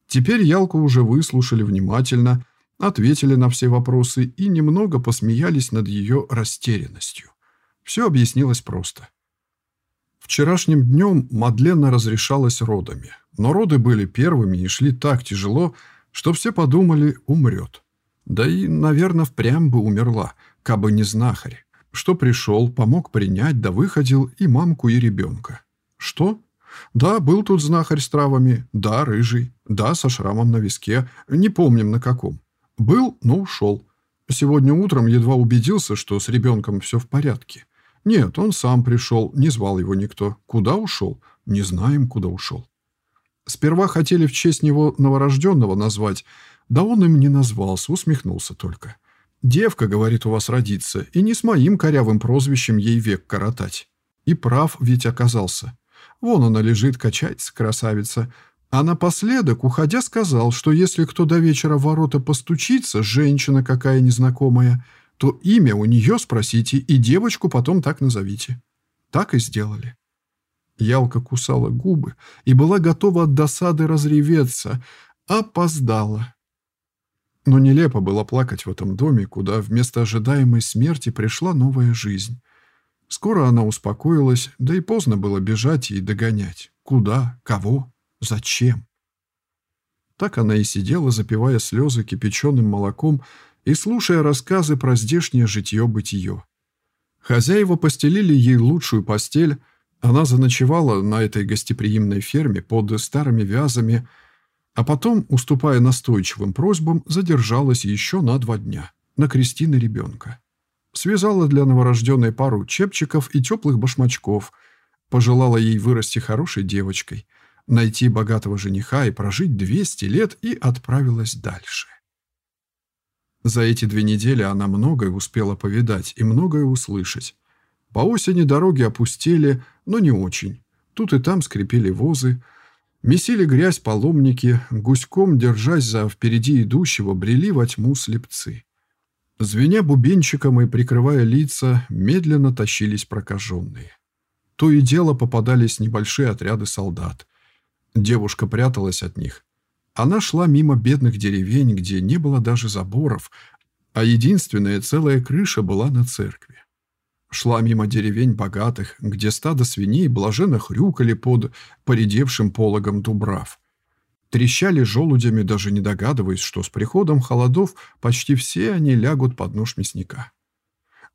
Теперь Ялку уже выслушали внимательно, ответили на все вопросы и немного посмеялись над ее растерянностью. Все объяснилось просто. Вчерашним днем Мадлена разрешалась родами, но роды были первыми и шли так тяжело, что все подумали «умрет». Да и, наверное, впрямь бы умерла, кабы не знахарь, что пришел, помог принять, да выходил и мамку, и ребенка. Что? Да, был тут знахарь с травами, да, рыжий, да, со шрамом на виске, не помним на каком. Был, но ушел. Сегодня утром едва убедился, что с ребенком все в порядке. Нет, он сам пришел, не звал его никто. Куда ушел? Не знаем, куда ушел. Сперва хотели в честь него новорожденного назвать, да он им не назвался, усмехнулся только. «Девка, — говорит, — у вас родится, и не с моим корявым прозвищем ей век коротать». И прав ведь оказался. Вон она лежит, качается, красавица. А напоследок, уходя, сказал, что если кто до вечера в ворота постучится, женщина какая незнакомая, то имя у нее спросите и девочку потом так назовите. Так и сделали. Ялка кусала губы и была готова от досады разреветься. Опоздала. Но нелепо было плакать в этом доме, куда вместо ожидаемой смерти пришла новая жизнь. Скоро она успокоилась, да и поздно было бежать и догонять. Куда? Кого? Зачем? Так она и сидела, запивая слезы кипяченым молоком и слушая рассказы про здешнее житье-бытие. Хозяева постелили ей лучшую постель, она заночевала на этой гостеприимной ферме под старыми вязами, а потом, уступая настойчивым просьбам, задержалась еще на два дня, на крестины ребенка. Связала для новорожденной пару чепчиков и теплых башмачков. Пожелала ей вырасти хорошей девочкой, найти богатого жениха и прожить 200 лет и отправилась дальше. За эти две недели она многое успела повидать и многое услышать. По осени дороги опустели, но не очень. Тут и там скрипели возы. Месили грязь паломники, гуськом, держась за впереди идущего, брели во тьму слепцы. Звеня бубенчиком и прикрывая лица, медленно тащились прокаженные. То и дело попадались небольшие отряды солдат. Девушка пряталась от них. Она шла мимо бедных деревень, где не было даже заборов, а единственная целая крыша была на церкви. Шла мимо деревень богатых, где стадо свиней блаженно хрюкали под поредевшим пологом дубрав. Трещали желудями, даже не догадываясь, что с приходом холодов почти все они лягут под нож мясника.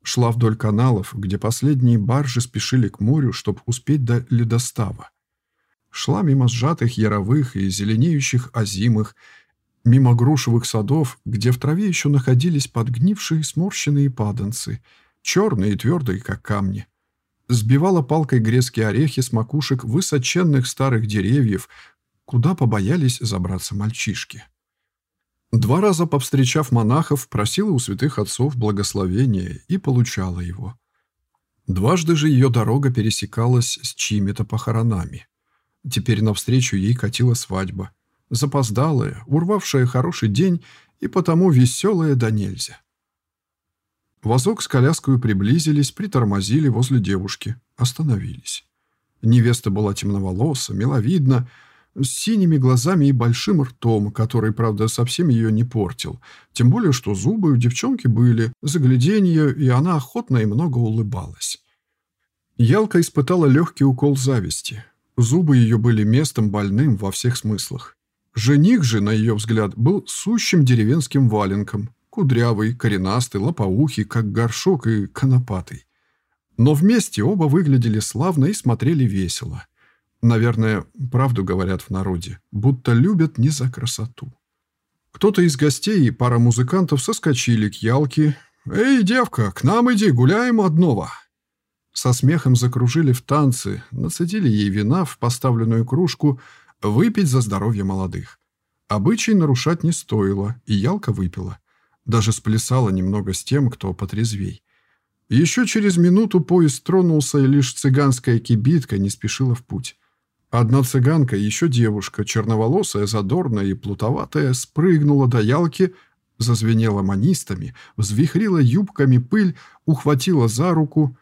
Шла вдоль каналов, где последние баржи спешили к морю, чтобы успеть до ледостава. Шла мимо сжатых яровых и зеленеющих озимых, мимо грушевых садов, где в траве еще находились подгнившие сморщенные паданцы — черные и твердые, как камни. Сбивала палкой грецкие орехи с макушек высоченных старых деревьев, куда побоялись забраться мальчишки. Два раза повстречав монахов, просила у святых отцов благословения и получала его. Дважды же ее дорога пересекалась с чьими-то похоронами. Теперь навстречу ей катила свадьба. Запоздалая, урвавшая хороший день и потому веселая до нельзя. Возок с коляской приблизились, притормозили возле девушки, остановились. Невеста была темноволоса, миловидна, с синими глазами и большим ртом, который, правда, совсем ее не портил. Тем более, что зубы у девчонки были, загляденье, и она охотно и много улыбалась. Ялка испытала легкий укол зависти. Зубы ее были местом больным во всех смыслах. Жених же, на ее взгляд, был сущим деревенским валенком, Кудрявый, коренастый, лопоухий, как горшок и конопатый. Но вместе оба выглядели славно и смотрели весело. Наверное, правду говорят в народе, будто любят не за красоту. Кто-то из гостей и пара музыкантов соскочили к Ялке. «Эй, девка, к нам иди, гуляем одного!» Со смехом закружили в танцы, нацедили ей вина в поставленную кружку, выпить за здоровье молодых. Обычай нарушать не стоило, и Ялка выпила. Даже сплясала немного с тем, кто потрезвей. Еще через минуту поезд тронулся, и лишь цыганская кибитка не спешила в путь. Одна цыганка, еще девушка, черноволосая, задорная и плутоватая, спрыгнула до ялки, зазвенела манистами, взвихрила юбками пыль, ухватила за руку.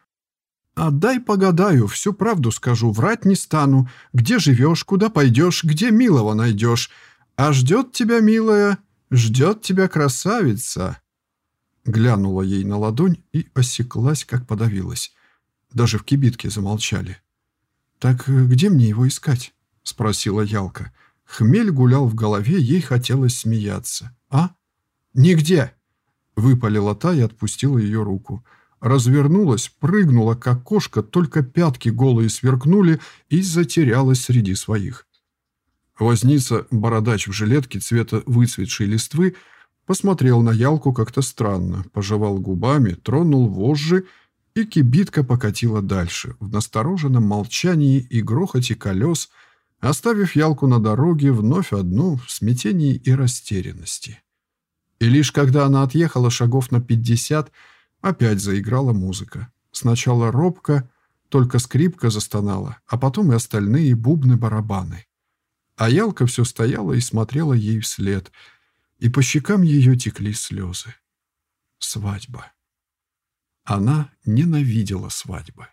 «Отдай погадаю, всю правду скажу, врать не стану. Где живешь, куда пойдешь, где милого найдешь? А ждет тебя, милая, Ждет тебя красавица!» Глянула ей на ладонь и осеклась, как подавилась. Даже в кибитке замолчали. «Так где мне его искать?» — спросила Ялка. Хмель гулял в голове, ей хотелось смеяться. «А? Нигде!» Выпалила та и отпустила ее руку. Развернулась, прыгнула, как кошка, только пятки голые сверкнули и затерялась среди своих. Возница, бородач в жилетке цвета выцветшей листвы, посмотрел на Ялку как-то странно, пожевал губами, тронул вожжи, и кибитка покатила дальше, в настороженном молчании и грохоте колес, оставив Ялку на дороге вновь одну в смятении и растерянности. И лишь когда она отъехала шагов на пятьдесят, опять заиграла музыка. Сначала робко, только скрипка застонала, а потом и остальные бубны-барабаны. А Ялка все стояла и смотрела ей вслед, и по щекам ее текли слезы. Свадьба. Она ненавидела свадьбы.